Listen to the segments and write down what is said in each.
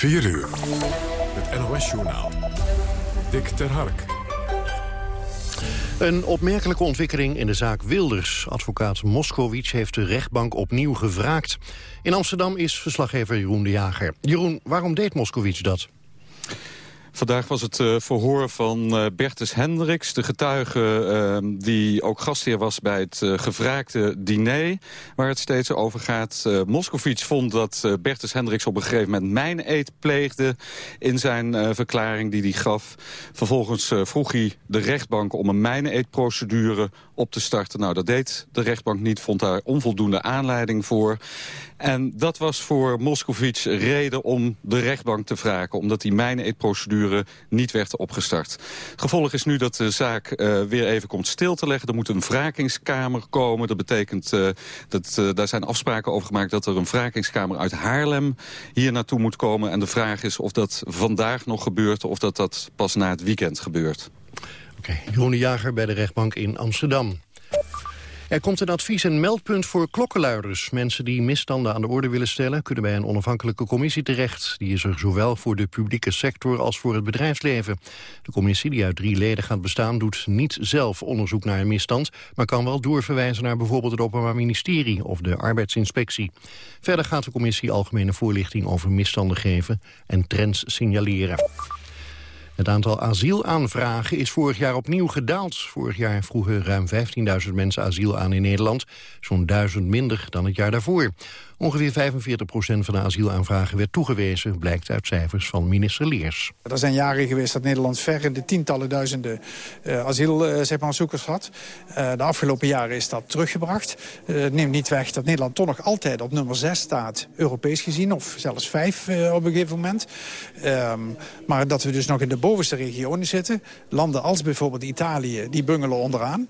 4 uur. Het NOS-journaal. Dick ter Hark. Een opmerkelijke ontwikkeling in de zaak Wilders. Advocaat Moskowitz heeft de rechtbank opnieuw gevraagd. In Amsterdam is verslaggever Jeroen de Jager. Jeroen, waarom deed Moskowitz dat? Vandaag was het uh, verhoor van uh, Bertus Hendricks, de getuige uh, die ook gastheer was bij het gevraagde diner, waar het steeds over gaat. Moskovits vond dat Bertus Hendricks op een gegeven moment mijn eet pleegde in zijn verklaring die hij gaf. Vervolgens vroeg hij de rechtbank om een mijn procedure op te starten. Nou, dat deed de rechtbank niet, vond daar onvoldoende aanleiding voor. En dat was voor Moskovits reden om de rechtbank te vragen... omdat die niet werd opgestart. Gevolg is nu dat de zaak uh, weer even komt stil te leggen. Er moet een wrakingskamer komen. Dat betekent, uh, dat uh, daar zijn afspraken over gemaakt... dat er een wrakingskamer uit Haarlem hier naartoe moet komen. En de vraag is of dat vandaag nog gebeurt... of dat dat pas na het weekend gebeurt. Oké, okay. Jager bij de rechtbank in Amsterdam. Er komt een advies- en meldpunt voor klokkenluiders. Mensen die misstanden aan de orde willen stellen... kunnen bij een onafhankelijke commissie terecht. Die is er zowel voor de publieke sector als voor het bedrijfsleven. De commissie, die uit drie leden gaat bestaan... doet niet zelf onderzoek naar een misstand... maar kan wel doorverwijzen naar bijvoorbeeld het Openbaar Ministerie... of de Arbeidsinspectie. Verder gaat de commissie algemene voorlichting over misstanden geven... en trends signaleren. Het aantal asielaanvragen is vorig jaar opnieuw gedaald. Vorig jaar vroegen ruim 15.000 mensen asiel aan in Nederland. Zo'n duizend minder dan het jaar daarvoor. Ongeveer 45 procent van de asielaanvragen werd toegewezen... blijkt uit cijfers van minister Leers. Er zijn jaren geweest dat Nederland ver in de tientallen duizenden uh, asielzoekers uh, had. Uh, de afgelopen jaren is dat teruggebracht. Het neemt niet weg dat Nederland toch nog altijd op nummer 6 staat... Europees gezien, of zelfs 5 op een gegeven moment. Um, maar dat we dus nog in de bovenste regionen zitten. Landen als bijvoorbeeld Italië, die bungelen onderaan.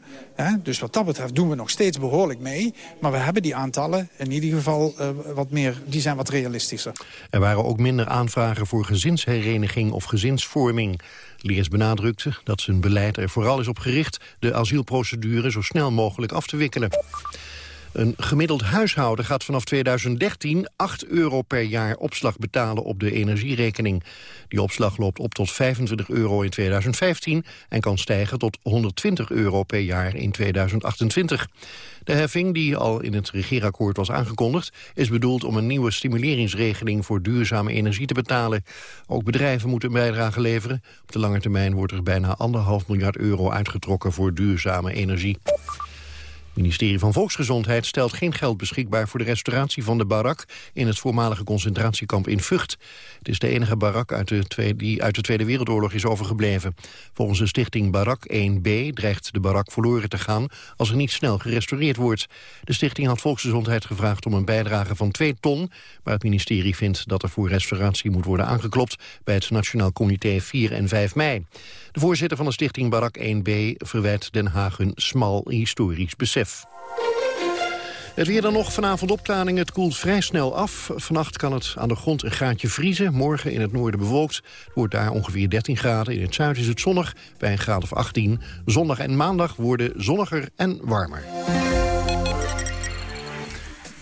Dus wat dat betreft doen we nog steeds behoorlijk mee. Maar we hebben die aantallen in ieder geval uh, wat meer, die zijn wat realistischer. Er waren ook minder aanvragen voor gezinshereniging of gezinsvorming. Leers benadrukte dat zijn beleid er vooral is op gericht... de asielprocedure zo snel mogelijk af te wikkelen. Een gemiddeld huishouden gaat vanaf 2013 8 euro per jaar opslag betalen op de energierekening. Die opslag loopt op tot 25 euro in 2015 en kan stijgen tot 120 euro per jaar in 2028. De heffing, die al in het regeerakkoord was aangekondigd... is bedoeld om een nieuwe stimuleringsregeling voor duurzame energie te betalen. Ook bedrijven moeten een bijdrage leveren. Op de lange termijn wordt er bijna anderhalf miljard euro uitgetrokken voor duurzame energie. Het ministerie van Volksgezondheid stelt geen geld beschikbaar voor de restauratie van de barak in het voormalige concentratiekamp in Vught. Het is de enige barak uit de tweede, die uit de Tweede Wereldoorlog is overgebleven. Volgens de stichting Barak 1B dreigt de barak verloren te gaan als er niet snel gerestaureerd wordt. De stichting had Volksgezondheid gevraagd om een bijdrage van 2 ton, maar het ministerie vindt dat er voor restauratie moet worden aangeklopt bij het Nationaal Comité 4 en 5 mei. De voorzitter van de stichting Barak 1B verwijt Den Haag een smal historisch besef. Het weer dan nog, vanavond opklaringen, het koelt vrij snel af. Vannacht kan het aan de grond een graadje vriezen. Morgen in het noorden bewolkt. Het wordt daar ongeveer 13 graden. In het zuiden is het zonnig, bij een graad of 18. Zondag en maandag worden zonniger en warmer.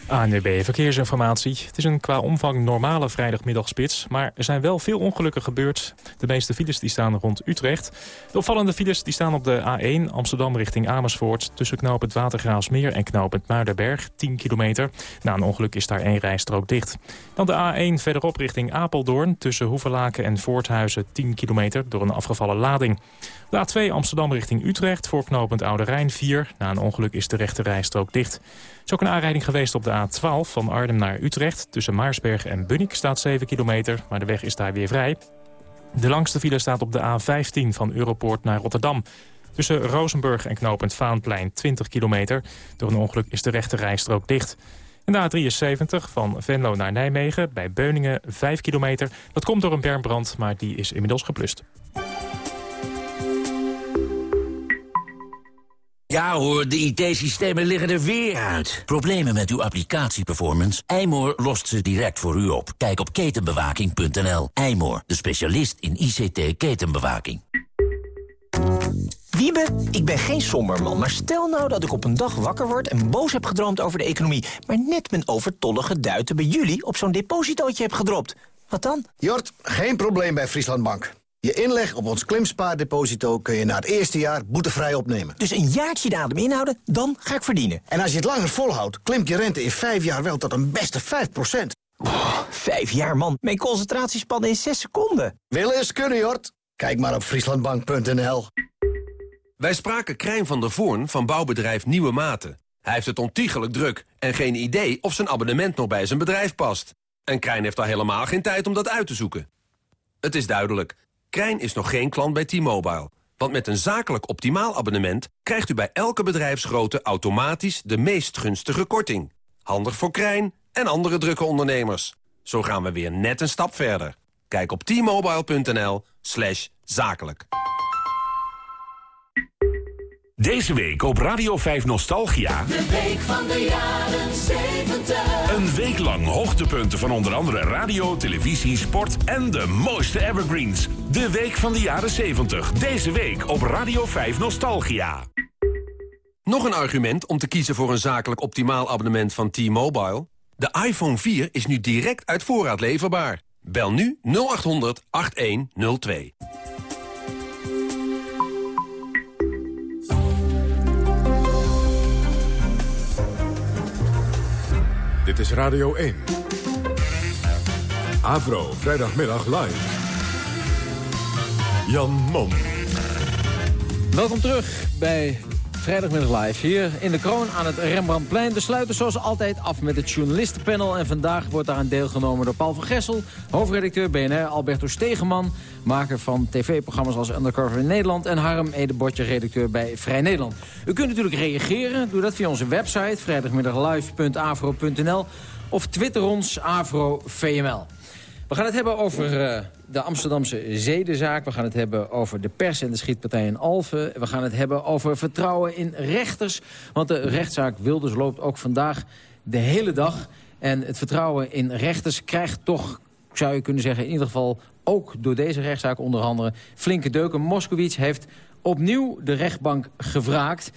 ANWB Verkeersinformatie. Het is een qua omvang normale vrijdagmiddagspits, maar er zijn wel veel ongelukken gebeurd. De meeste files die staan rond Utrecht. De opvallende files die staan op de A1 Amsterdam richting Amersfoort... tussen knooppunt Watergraafsmeer en knooppunt Muiderberg, 10 kilometer. Na een ongeluk is daar één rijstrook dicht. Dan de A1 verderop richting Apeldoorn tussen Hoevelaken en Voorthuizen, 10 kilometer... door een afgevallen lading. De A2 Amsterdam richting Utrecht voor knooppunt Oude Rijn 4. Na een ongeluk is de rechte rijstrook dicht. Is ook een aanrijding geweest op de A12 van Arnhem naar Utrecht. Tussen Maarsberg en Bunnik staat 7 kilometer, maar de weg is daar weer vrij. De langste file staat op de A15 van Europoort naar Rotterdam. Tussen Rozenburg en knooppunt Vaanplein 20 kilometer. Door een ongeluk is de rechte rijstrook dicht. En de A73 van Venlo naar Nijmegen bij Beuningen 5 kilometer. Dat komt door een bermbrand, maar die is inmiddels geplust. Ja hoor, de IT-systemen liggen er weer uit. Problemen met uw applicatieperformance? Eymoor lost ze direct voor u op. Kijk op ketenbewaking.nl. Eymoor, de specialist in ICT-ketenbewaking. Wiebe, ik ben geen somberman, maar stel nou dat ik op een dag wakker word... en boos heb gedroomd over de economie... maar net mijn overtollige duiten bij jullie op zo'n depositootje heb gedropt. Wat dan? Jort, geen probleem bij Frieslandbank. Je inleg op ons klimspaardeposito kun je na het eerste jaar boetevrij opnemen. Dus een jaartje de adem inhouden, dan ga ik verdienen. En als je het langer volhoudt, klimt je rente in vijf jaar wel tot een beste 5 oh, Vijf jaar, man. Mijn concentratiespannen in zes seconden. Willen eens kunnen, Jort. Kijk maar op frieslandbank.nl. Wij spraken Krijn van der Voorn van bouwbedrijf Nieuwe Maten. Hij heeft het ontiegelijk druk en geen idee of zijn abonnement nog bij zijn bedrijf past. En Krijn heeft al helemaal geen tijd om dat uit te zoeken. Het is duidelijk. Krijn is nog geen klant bij T-Mobile. Want met een zakelijk optimaal abonnement... krijgt u bij elke bedrijfsgrootte automatisch de meest gunstige korting. Handig voor Krijn en andere drukke ondernemers. Zo gaan we weer net een stap verder. Kijk op t-mobile.nl zakelijk. Deze week op Radio 5 Nostalgia. De week van de jaren 70. Een week lang hoogtepunten van onder andere radio, televisie, sport en de mooiste evergreens. De week van de jaren 70. Deze week op Radio 5 Nostalgia. Nog een argument om te kiezen voor een zakelijk optimaal abonnement van T-Mobile? De iPhone 4 is nu direct uit voorraad leverbaar. Bel nu 0800 8102. Dit is Radio 1. Avro, vrijdagmiddag live. Jan Mom. Welkom terug bij Vrijdagmiddag live. Hier in de kroon aan het Rembrandtplein. We sluiten zoals altijd af met het journalistenpanel. En vandaag wordt daar aan deelgenomen door Paul van Gessel... hoofdredacteur BNR, Alberto Stegeman... maker van tv-programma's als Undercover in Nederland... en Harm Edebotje, redacteur bij Vrij Nederland. U kunt natuurlijk reageren. Doe dat via onze website vrijdagmiddaglive.avro.nl... of twitter ons AvroVML. We gaan het hebben over uh, de Amsterdamse zedenzaak. We gaan het hebben over de pers en de schietpartij in Alphen. We gaan het hebben over vertrouwen in rechters. Want de rechtszaak Wilders loopt ook vandaag de hele dag. En het vertrouwen in rechters krijgt toch, zou je kunnen zeggen... in ieder geval ook door deze rechtszaak onder andere flinke deuken. Moskowitz heeft opnieuw de rechtbank gevraagd.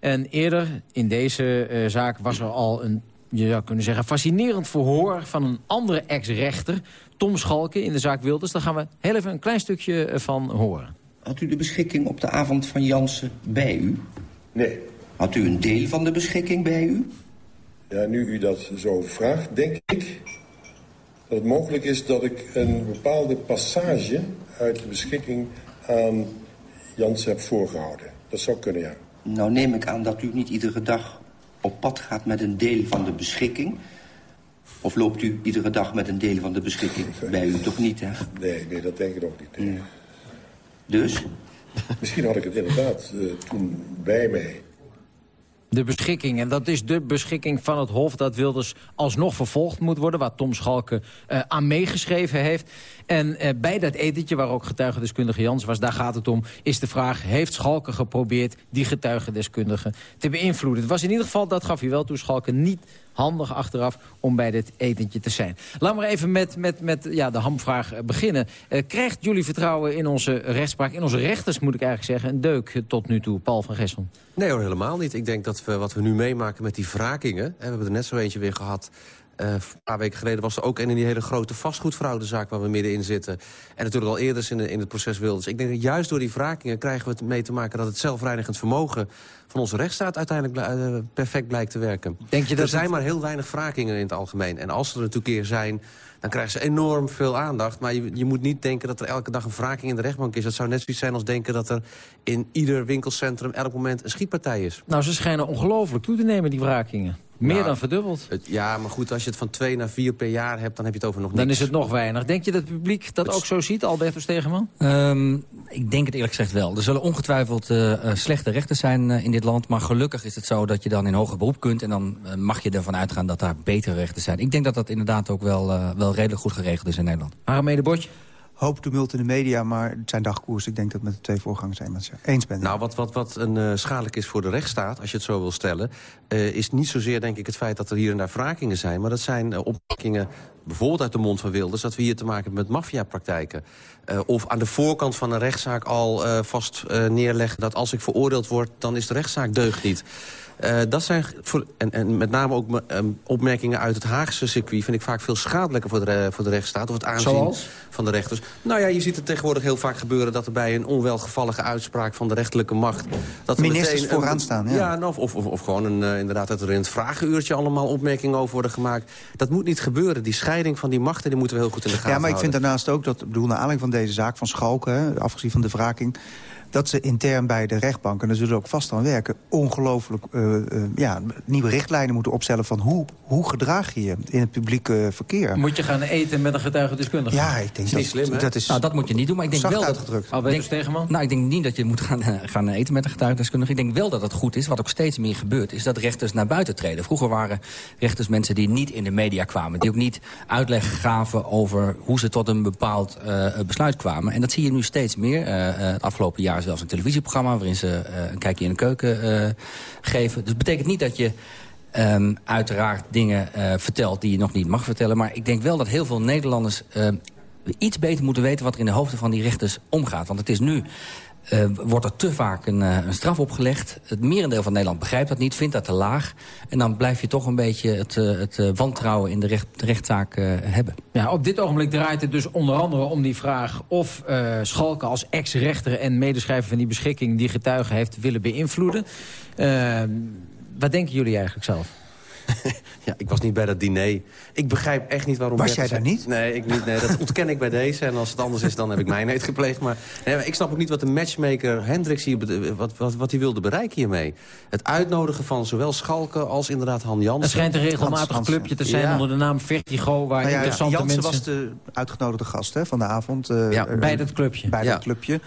En eerder in deze uh, zaak was er al een je zou kunnen zeggen, fascinerend verhoor van een andere ex-rechter, Tom Schalke, in de zaak Wilders. Daar gaan we heel even een klein stukje eh, van horen. Had u de beschikking op de avond van Jansen bij u? Nee. Had u een deel van de beschikking bij u? Ja, nu u dat zo vraagt, denk ik dat het mogelijk is dat ik een bepaalde passage uit de beschikking aan Jansen heb voorgehouden. Dat zou kunnen, ja. Nou neem ik aan dat u niet iedere dag op pad gaat met een deel van de beschikking? Of loopt u iedere dag met een deel van de beschikking bij u? Toch niet, hè? Nee, nee dat denk ik ook niet. Nee. Dus? Misschien had ik het inderdaad uh, toen bij mij. De beschikking, en dat is de beschikking van het Hof... dat Wilders alsnog vervolgd moet worden... waar Tom Schalke uh, aan meegeschreven heeft. En uh, bij dat etentje, waar ook getuigendeskundige Jans was... daar gaat het om, is de vraag... heeft Schalke geprobeerd die getuigendeskundige te beïnvloeden? Het was in ieder geval, dat gaf hij wel toe, Schalke niet handig achteraf om bij dit etentje te zijn. Laat maar even met, met, met ja, de hamvraag eh, beginnen. Uh, krijgt jullie vertrouwen in onze rechtspraak, in onze rechters moet ik eigenlijk zeggen... een deuk tot nu toe, Paul van Gessel? Nee hoor, helemaal niet. Ik denk dat we, wat we nu meemaken met die wrakingen... we hebben er net zo eentje weer gehad uh, een paar weken geleden was er ook een in die hele grote vastgoedfraudezaak waar we middenin zitten. En natuurlijk al eerder in, de, in het proces Wilders. Ik denk dat juist door die wrakingen krijgen we het mee te maken dat het zelfreinigend vermogen van onze rechtsstaat uiteindelijk uh, perfect blijkt te werken. Denk je dat er zijn maar heel weinig wrakingen in het algemeen. En als er een keer zijn, dan krijgen ze enorm veel aandacht. Maar je, je, moet niet denken dat er elke dag een wraking in de rechtbank is. Dat zou net zoiets zijn als denken dat er in ieder winkelcentrum elk moment een schietpartij is. Nou, ze schijnen ongelooflijk toe te nemen, die wrakingen. Meer nou, dan verdubbeld. Het, ja, maar goed, als je het van twee naar vier per jaar hebt... dan heb je het over nog niks. Dan is het nog weinig. Denk je dat het publiek dat ook zo ziet, Alberto Stegeman? Um, ik denk het eerlijk gezegd wel. Er zullen ongetwijfeld uh, slechte rechten zijn uh, in dit land... maar gelukkig is het zo dat je dan in hoger beroep kunt... en dan uh, mag je ervan uitgaan dat daar betere rechten zijn. Ik denk dat dat inderdaad ook wel, wel redelijk goed geregeld is in Nederland. Aramede Botje? Hoop tumult in de media, maar het zijn dagkoers. Ik denk dat met de twee voorgangers eens ben. Nou, wat, wat, wat een uh, schadelijk is voor de rechtsstaat, als je het zo wil stellen... Uh, is niet zozeer, denk ik, het feit dat er hier en daar wrakingen zijn... maar dat zijn uh, opmerkingen bijvoorbeeld uit de mond van Wilders... dat we hier te maken hebben met maffiapraktijken. Uh, of aan de voorkant van een rechtszaak al vast neerleggen... dat als ik veroordeeld word, dan is de rechtszaak deugd niet. Uh, dat zijn, voor, en, en met name ook um, opmerkingen uit het Haagse circuit... vind ik vaak veel schadelijker voor de, voor de rechtsstaat. Of het aanzien Zoals? van de rechters. Nou ja, je ziet het tegenwoordig heel vaak gebeuren... dat er bij een onwelgevallige uitspraak van de rechterlijke macht... Dat Ministers meteen, vooraan staan, ja. ja of, of, of, of gewoon een, uh, inderdaad dat er in het vragenuurtje... allemaal opmerkingen over worden gemaakt. Dat moet niet gebeuren. Die scheiding van die machten die moeten we heel goed in de gaten houden. Ja, maar ik vind daarnaast ook, dat, bedoel, naar aanleiding van deze zaak van Schalken... Afgezien van de wraking dat ze intern bij de rechtbank, en daar zullen ook vast aan werken... ongelooflijk uh, uh, ja, nieuwe richtlijnen moeten opstellen... van hoe, hoe gedraag je je in het publieke verkeer. Moet je gaan eten met een getuigendeskundige? Ja, ik denk dat, slim, dat is... Nou, dat moet je niet doen, maar ik denk wel dat... uitgedrukt. Albertus Stegeman? Nou, ik denk niet dat je moet gaan, uh, gaan eten met een getuigendeskundige. Ik denk wel dat het goed is, wat ook steeds meer gebeurt... is dat rechters naar buiten treden. Vroeger waren rechters mensen die niet in de media kwamen. Die ook niet uitleg gaven over hoe ze tot een bepaald uh, besluit kwamen. En dat zie je nu steeds meer. Uh, het afgelopen jaar zelfs een televisieprogramma waarin ze uh, een kijkje in de keuken uh, geven. Dus dat betekent niet dat je um, uiteraard dingen uh, vertelt die je nog niet mag vertellen. Maar ik denk wel dat heel veel Nederlanders iets beter moeten weten... wat er in de hoofden van die rechters omgaat. Want het is nu... Uh, wordt er te vaak een, uh, een, straf opgelegd. Het merendeel van Nederland begrijpt dat niet, vindt dat te laag. En dan blijf je toch een beetje het, uh, het wantrouwen in de, recht, rechtszaak hebben. Ja, op dit ogenblik draait het dus onder andere om die vraag... of Schalke als ex-rechter en medeschrijver van die beschikking... die getuigen heeft willen beïnvloeden. wat denken jullie eigenlijk zelf? ja, ik was niet bij dat diner. Ik begrijp echt niet waarom... Was jij daar niet? Nee, ik niet. Nee, dat ontken ik bij deze. En als het anders is, dan heb ik mijn eet gepleegd. Maar, nee, maar ik snap ook niet wat de matchmaker Hendricks hier... wat, wat, wat hij wilde bereiken hiermee. Het uitnodigen van zowel Schalken als inderdaad Han Jansen. Het schijnt een regelmatig Hans, clubje te zijn ja. onder de naam Vertigo... waar nou ja, interessante Jansen mensen... was de uitgenodigde gast hè, van de avond. Uh, ja, bij dat clubje. Bij ja. dat clubje.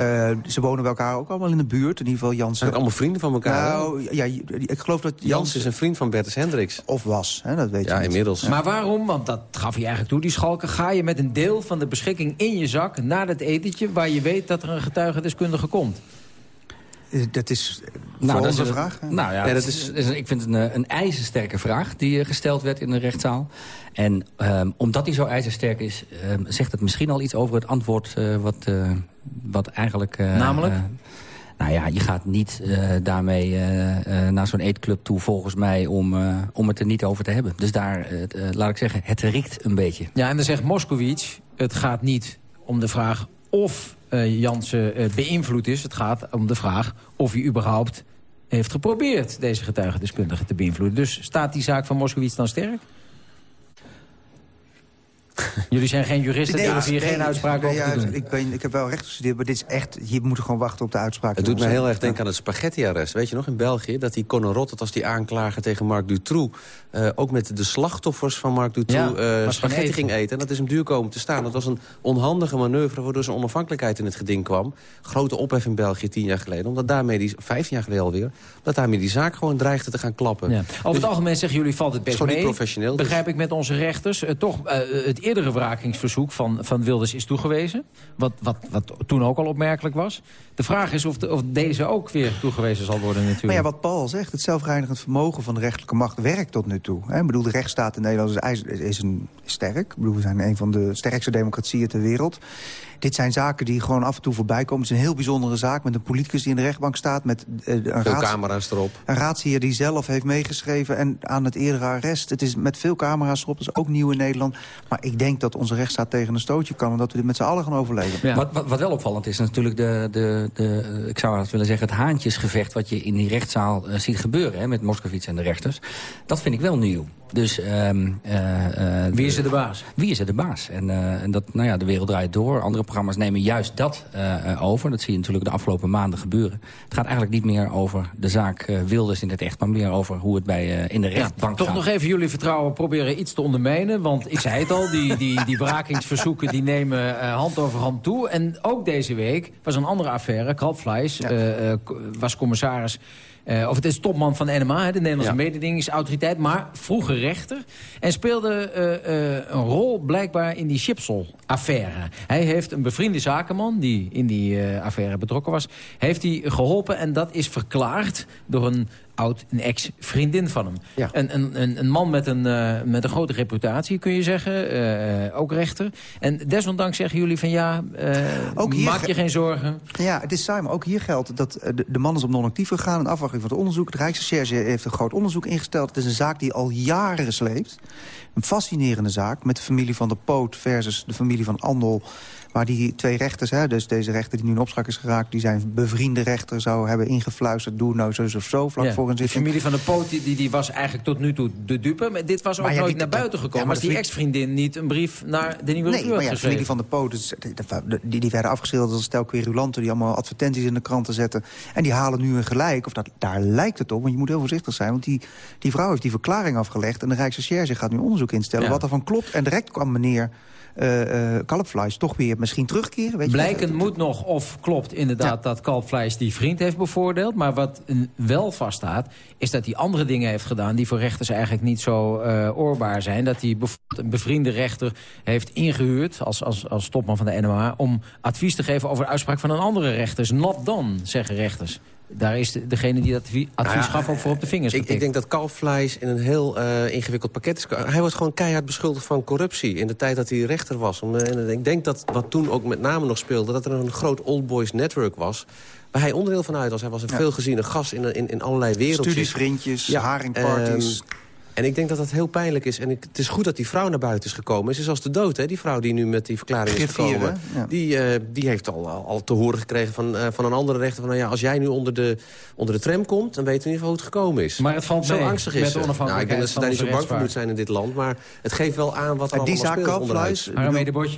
Uh, ze wonen bij elkaar ook allemaal in de buurt. In ieder geval Jansen. Zijn allemaal vrienden van elkaar? Nou, ja, ik geloof dat Jans... Jans is een vriend van Bertus Hendricks. Of was, hè, dat weet je Ja, niet. inmiddels. Maar waarom, want dat gaf hij eigenlijk toe, die schalken... ga je met een deel van de beschikking in je zak naar dat etentje... waar je weet dat er een getuigendeskundige komt? Uh, dat is nou, dat is een vraag. Nou ja, nee, dat is, is, ik vind het een, een ijzersterke vraag die gesteld werd in de rechtszaal. En um, omdat die zo ijzersterk is, um, zegt het misschien al iets over het antwoord uh, wat, uh, wat eigenlijk... Uh, Namelijk? nou ja, je gaat niet daarmee naar zo'n eetclub toe volgens mij om, om het er niet over te hebben. Dus daar, laat ik zeggen, het riekt een beetje. Ja, en dan zegt Moskowitz, het gaat niet om de vraag of Jansen beïnvloed is. Het gaat om de vraag of hij überhaupt heeft geprobeerd... deze getuigendeskundige te beïnvloeden. Dus staat die zaak van Moskowitz dan sterk? Jullie zijn geen juristen, nee, hier nee, geen uitspraak nee, over ja, te doen. Ik, ben, ik heb wel recht gestudeerd, maar dit is echt... je moet gewoon wachten op de uitspraak. Het doet me heel erg denken aan het spaghetti-arrest. Weet je nog, in België, dat die Conor Rottet als die aanklager tegen Marc Dutroux... Uh, ook met de slachtoffers van Marc Dutroux ja, uh, spaghetti ging eten. En dat is hem duur komen te staan. Dat was een onhandige manoeuvre waardoor zijn onafhankelijkheid in het geding kwam. Grote ophef in België tien jaar geleden. Omdat daarmee, die, vijftien jaar geleden alweer... dat daarmee die zaak gewoon dreigde te gaan klappen. Ja. Over dus, het algemeen zeggen jullie valt het best mee. professioneel. Dus. Begrijp ik met onze rechters. Uh, toch het eerdere wrakingsverzoek van, van Wilders is toegewezen. Wat, wat, wat toen ook al opmerkelijk was. De vraag is of, de, of deze ook weer toegewezen zal worden natuurlijk. Maar ja, wat Paul zegt, het zelfreinigend vermogen van de rechterlijke macht werkt tot nu toe. Ik bedoel, de rechtsstaat in Nederland is, is, een, sterk. Bedoel, we zijn een van de sterkste democratieën ter wereld. Dit zijn zaken die gewoon af en toe voorbij komen. Het is een heel bijzondere zaak met een politicus die in de rechtbank staat. Met uh, een, veel camera's erop. een raadsheer die zelf heeft meegeschreven en aan het eerdere arrest. Het is met veel camera's erop, dat is ook nieuw in Nederland. Maar ik denk dat onze rechtsstaat tegen een stootje kan... en dat we dit met z'n allen gaan overleven. Ja. Wat, wat, wat, wel opvallend is natuurlijk de, de, de, ik zou het willen zeggen... het haantjesgevecht wat je in die rechtszaal uh, ziet gebeuren... Hè, met Moskovits en de rechters. Dat vind ik wel nieuw. Dus, um, wie is er de baas? Wie is er de baas? En, uh, en dat, nou ja, de wereld draait door. Andere programma's nemen juist dat over. Dat zie je natuurlijk de afgelopen maanden gebeuren. Het gaat eigenlijk niet meer over de zaak Wilders in het echt... maar meer over hoe het bij, in de rechtbank ja, gaat. Toch nog even jullie vertrouwen proberen iets te ondermijnen. Want ik zei het al, die, die, die wrakingsverzoeken die nemen hand over hand toe. En ook deze week was een andere affaire. Kalpfleis ja. was commissaris... Uh, of het is topman van de NMA, de Nederlandse ja. mededingingsautoriteit... maar vroeger rechter. En speelde uh, uh, een rol blijkbaar in die Chipsel-affaire. Hij heeft een bevriende zakenman, die in die affaire betrokken was... heeft hij geholpen en dat is verklaard door een oud, een ex-vriendin van hem. Een, een, een, een, man met een, uh, met een grote reputatie, kun je zeggen. Uh, ook rechter. En desondanks zeggen jullie van ja, uh, ook hier maak je geen zorgen. Ja, het is saai, maar ook hier geldt dat de, de man is op non-actief gegaan... in afwachting van het onderzoek. De Rijksrecherche heeft een groot onderzoek ingesteld. Het is een zaak die al jaren sleept. Een fascinerende zaak met de familie van de Poot versus de familie van Andel... Maar die twee rechters, hè, dus deze rechter die nu in opspraak is geraakt... die zijn bevriende rechter zou hebben ingefluisterd... doe nou zo of zo, vlak voor een zitting. De familie van de Poot die, die was eigenlijk tot nu toe de dupe. Maar dit was ook nooit naar buiten gekomen. Ja, als die ex-vriendin niet een brief naar de nieuwe nee, maar ja, de familie van de Poot, dus, die, die werden afgeschilderd als stel querulanten... die allemaal advertenties in de kranten zetten. En die halen nu een gelijk, of dat, daar lijkt het op... want je moet heel voorzichtig zijn, want die, die vrouw heeft die verklaring afgelegd... en de Rijksrecherche gaat nu onderzoek instellen wat er van klopt. En direct kwam meneer uh, toch weer misschien terugkeren. Weet Blijken moet nog of klopt inderdaad dat kalpvlees die vriend heeft bevoordeeld. Maar wat wel vaststaat, is dat hij andere dingen heeft gedaan... die voor rechters eigenlijk niet zo uh, oorbaar zijn. Dat hij bijvoorbeeld een bevriende rechter heeft ingehuurd... als, als, als topman van de NOA... om advies te geven over de uitspraak van een andere rechter. Not done, zeggen rechters daar is degene die dat advies nou gaf ook voor op de vingers ik, ik, denk dat kalfvlees in een heel uh, ingewikkeld pakket is. Hij wordt gewoon keihard beschuldigd van corruptie... in de tijd dat hij rechter was. Om, eh, en ik denk dat wat toen ook met name nog speelde... dat er een groot old boys network was waar hij onderdeel van uit was. Hij was een ja. veelgeziene gast in, in, in allerlei wereldjes. Studievriendjes, ja, haringparties. Um, en ik denk dat dat heel pijnlijk is. En ik, het is goed dat die vrouw naar buiten is gekomen. Ze is als de dood, hè? Die vrouw die nu met die verklaring is gekomen. Die, uh, die heeft al, al te horen gekregen van, uh, van een andere rechter... van nou ja, als jij nu onder de, onder de tram komt... dan weten we in ieder geval hoe het gekomen is. Maar het valt Zo mee, angstig is met Nou, ik denk dat ze daar niet zo bang voor moeten zijn in dit land. Maar het geeft wel aan wat er die allemaal speelt onderuit.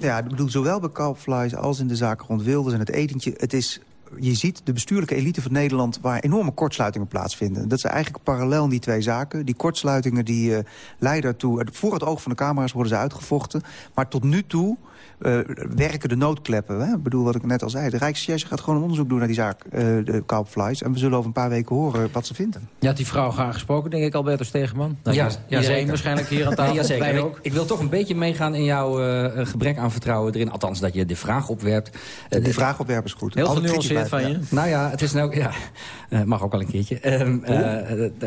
Ja, ik bedoel, zowel bij Kalpflies als in de zaak rond Wilders en het etentje... het is je ziet de bestuurlijke elite van Nederland... waar enorme kortsluitingen plaatsvinden. Dat is eigenlijk parallel in die twee zaken. Die kortsluitingen die, uh, leiden ertoe... voor het oog van de camera's worden ze uitgevochten. Maar tot nu toe uh, werken de noodkleppen. Hè? Ik bedoel wat ik net al zei. De Rijksrecherche gaat gewoon een onderzoek doen naar die zaak, uh, de Kalpflies. En we zullen over een paar weken horen wat ze vinden. Je had die vrouw graag gesproken, denk ik, Alberto Stegeman. Nou, ja, ja, waarschijnlijk hier aan tafel. ja, zeker. Ik, ik, wil toch een beetje meegaan in jouw uh, gebrek aan vertrouwen erin. Althans, dat je de vraag opwerpt. Uh, de vraag opwerpen is goed. Heel genuanceerd van je. Nou ja, het is nou... Ja, mag ook wel een keertje. Ehm,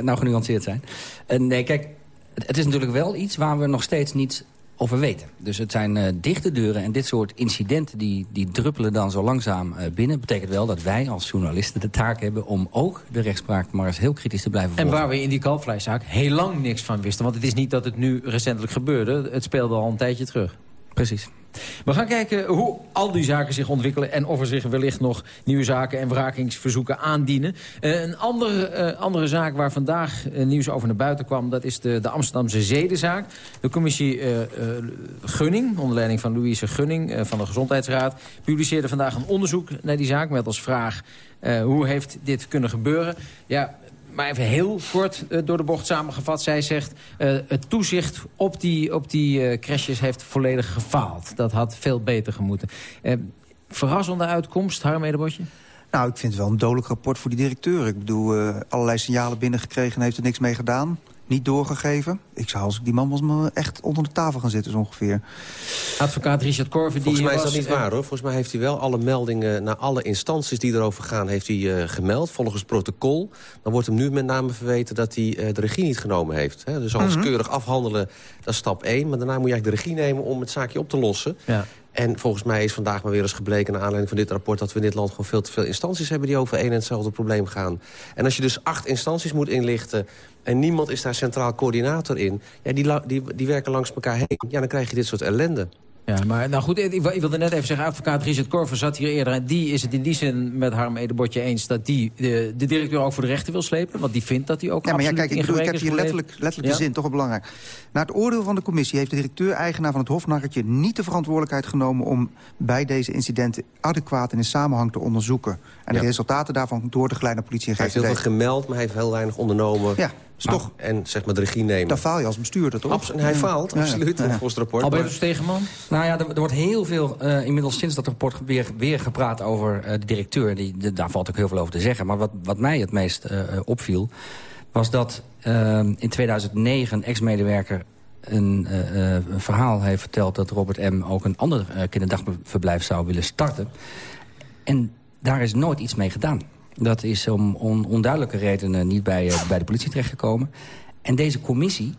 nou genuanceerd zijn. nee, kijk, het is natuurlijk wel iets waar we nog steeds niet over weten. Dus het zijn uh, dichte deuren en dit soort incidenten die, die druppelen dan zo langzaam uh, binnen. betekent wel dat wij als journalisten de taak hebben om ook de rechtspraak maar eens heel kritisch te blijven volgen. En waar we in die kalfvleeszaak heel lang niks van wisten. Want het is niet dat het nu recentelijk gebeurde. Het speelde al een tijdje terug. Precies. We gaan kijken hoe al die zaken zich ontwikkelen... en of er zich wellicht nog nieuwe zaken en wrakingsverzoeken aandienen. Uh, een andere, uh, andere zaak waar vandaag uh, nieuws over naar buiten kwam... dat is de, de Amsterdamse zedenzaak. De commissie Gunning, onder leiding van Louise Gunning... van de Gezondheidsraad, publiceerde vandaag een onderzoek naar die zaak... met als vraag hoe heeft dit kunnen gebeuren. Ja, maar even heel kort uh, door de bocht samengevat. Zij zegt, uh, het toezicht op die, op die uh, crashes heeft volledig gefaald. Dat had veel beter gemoeten. verrassende uitkomst, Harm Edebotje? Nou, ik vind het wel een dodelijk rapport voor die directeur. Ik bedoel, allerlei signalen binnengekregen en heeft er niks mee gedaan niet doorgegeven. Ik zou als ik die man was me echt onder de tafel gaan zitten zo ongeveer. Advocaat Richard Korver. Volgens mij is dat niet waar hoor. Volgens mij heeft hij wel alle meldingen naar alle instanties die erover gaan... heeft hij uh, gemeld volgens het protocol. Dan wordt hem nu met name verweten dat hij uh, de regie niet genomen heeft. Hè? Dus alles mm -hmm. keurig afhandelen, dat is stap 1. Maar daarna moet je eigenlijk de regie nemen om het zaakje op te lossen. Ja. En volgens mij is vandaag maar weer eens gebleken... naar aanleiding van dit rapport... dat we in dit land gewoon veel te veel instanties hebben... die over één en hetzelfde probleem gaan. En als je dus acht instanties moet inlichten... en niemand is daar centraal coördinator in... Ja, die, die, die werken langs elkaar heen. Ja, dan krijg je dit soort ellende. Ja, maar nou goed, ik, wilde net even zeggen, advocaat Richard Korver zat hier eerder... en die is het in die zin met Harm Edebotje eens... dat die de, de directeur ook voor de rechter wil slepen. Want die vindt dat hij ook Ja, maar ja, kijk, ik, ik heb hier letterlijk, letterlijk ja? de zin, toch wel belangrijk. Naar het oordeel van de commissie heeft de directeur-eigenaar van het Hofnarretje... niet de verantwoordelijkheid genomen om bij deze incidenten... adequaat en in samenhang te onderzoeken. En ja. de resultaten daarvan door te geleiden naar politie en. Hij heeft heel veel gemeld, maar hij heeft heel weinig ondernomen... Ja. Toch? En zeg maar de regie nemen. Dan faal je als bestuurder, toch? Abs en hij faalt, absoluut, ja, ja. volgens het rapport. Alberto Stegeman? Nou ja, er, er wordt heel veel, uh, inmiddels sinds dat rapport weer, weer gepraat over uh, de directeur. Die, de, daar valt ook heel veel over te zeggen. Maar wat, wat mij het meest uh, opviel, was dat in 2009 een ex-medewerker een, een, verhaal heeft verteld... dat Robert M. ook een ander kinderdagverblijf zou willen starten. En daar is nooit iets mee gedaan. Dat is om on onduidelijke redenen niet bij, uh, bij de politie terechtgekomen. En deze commissie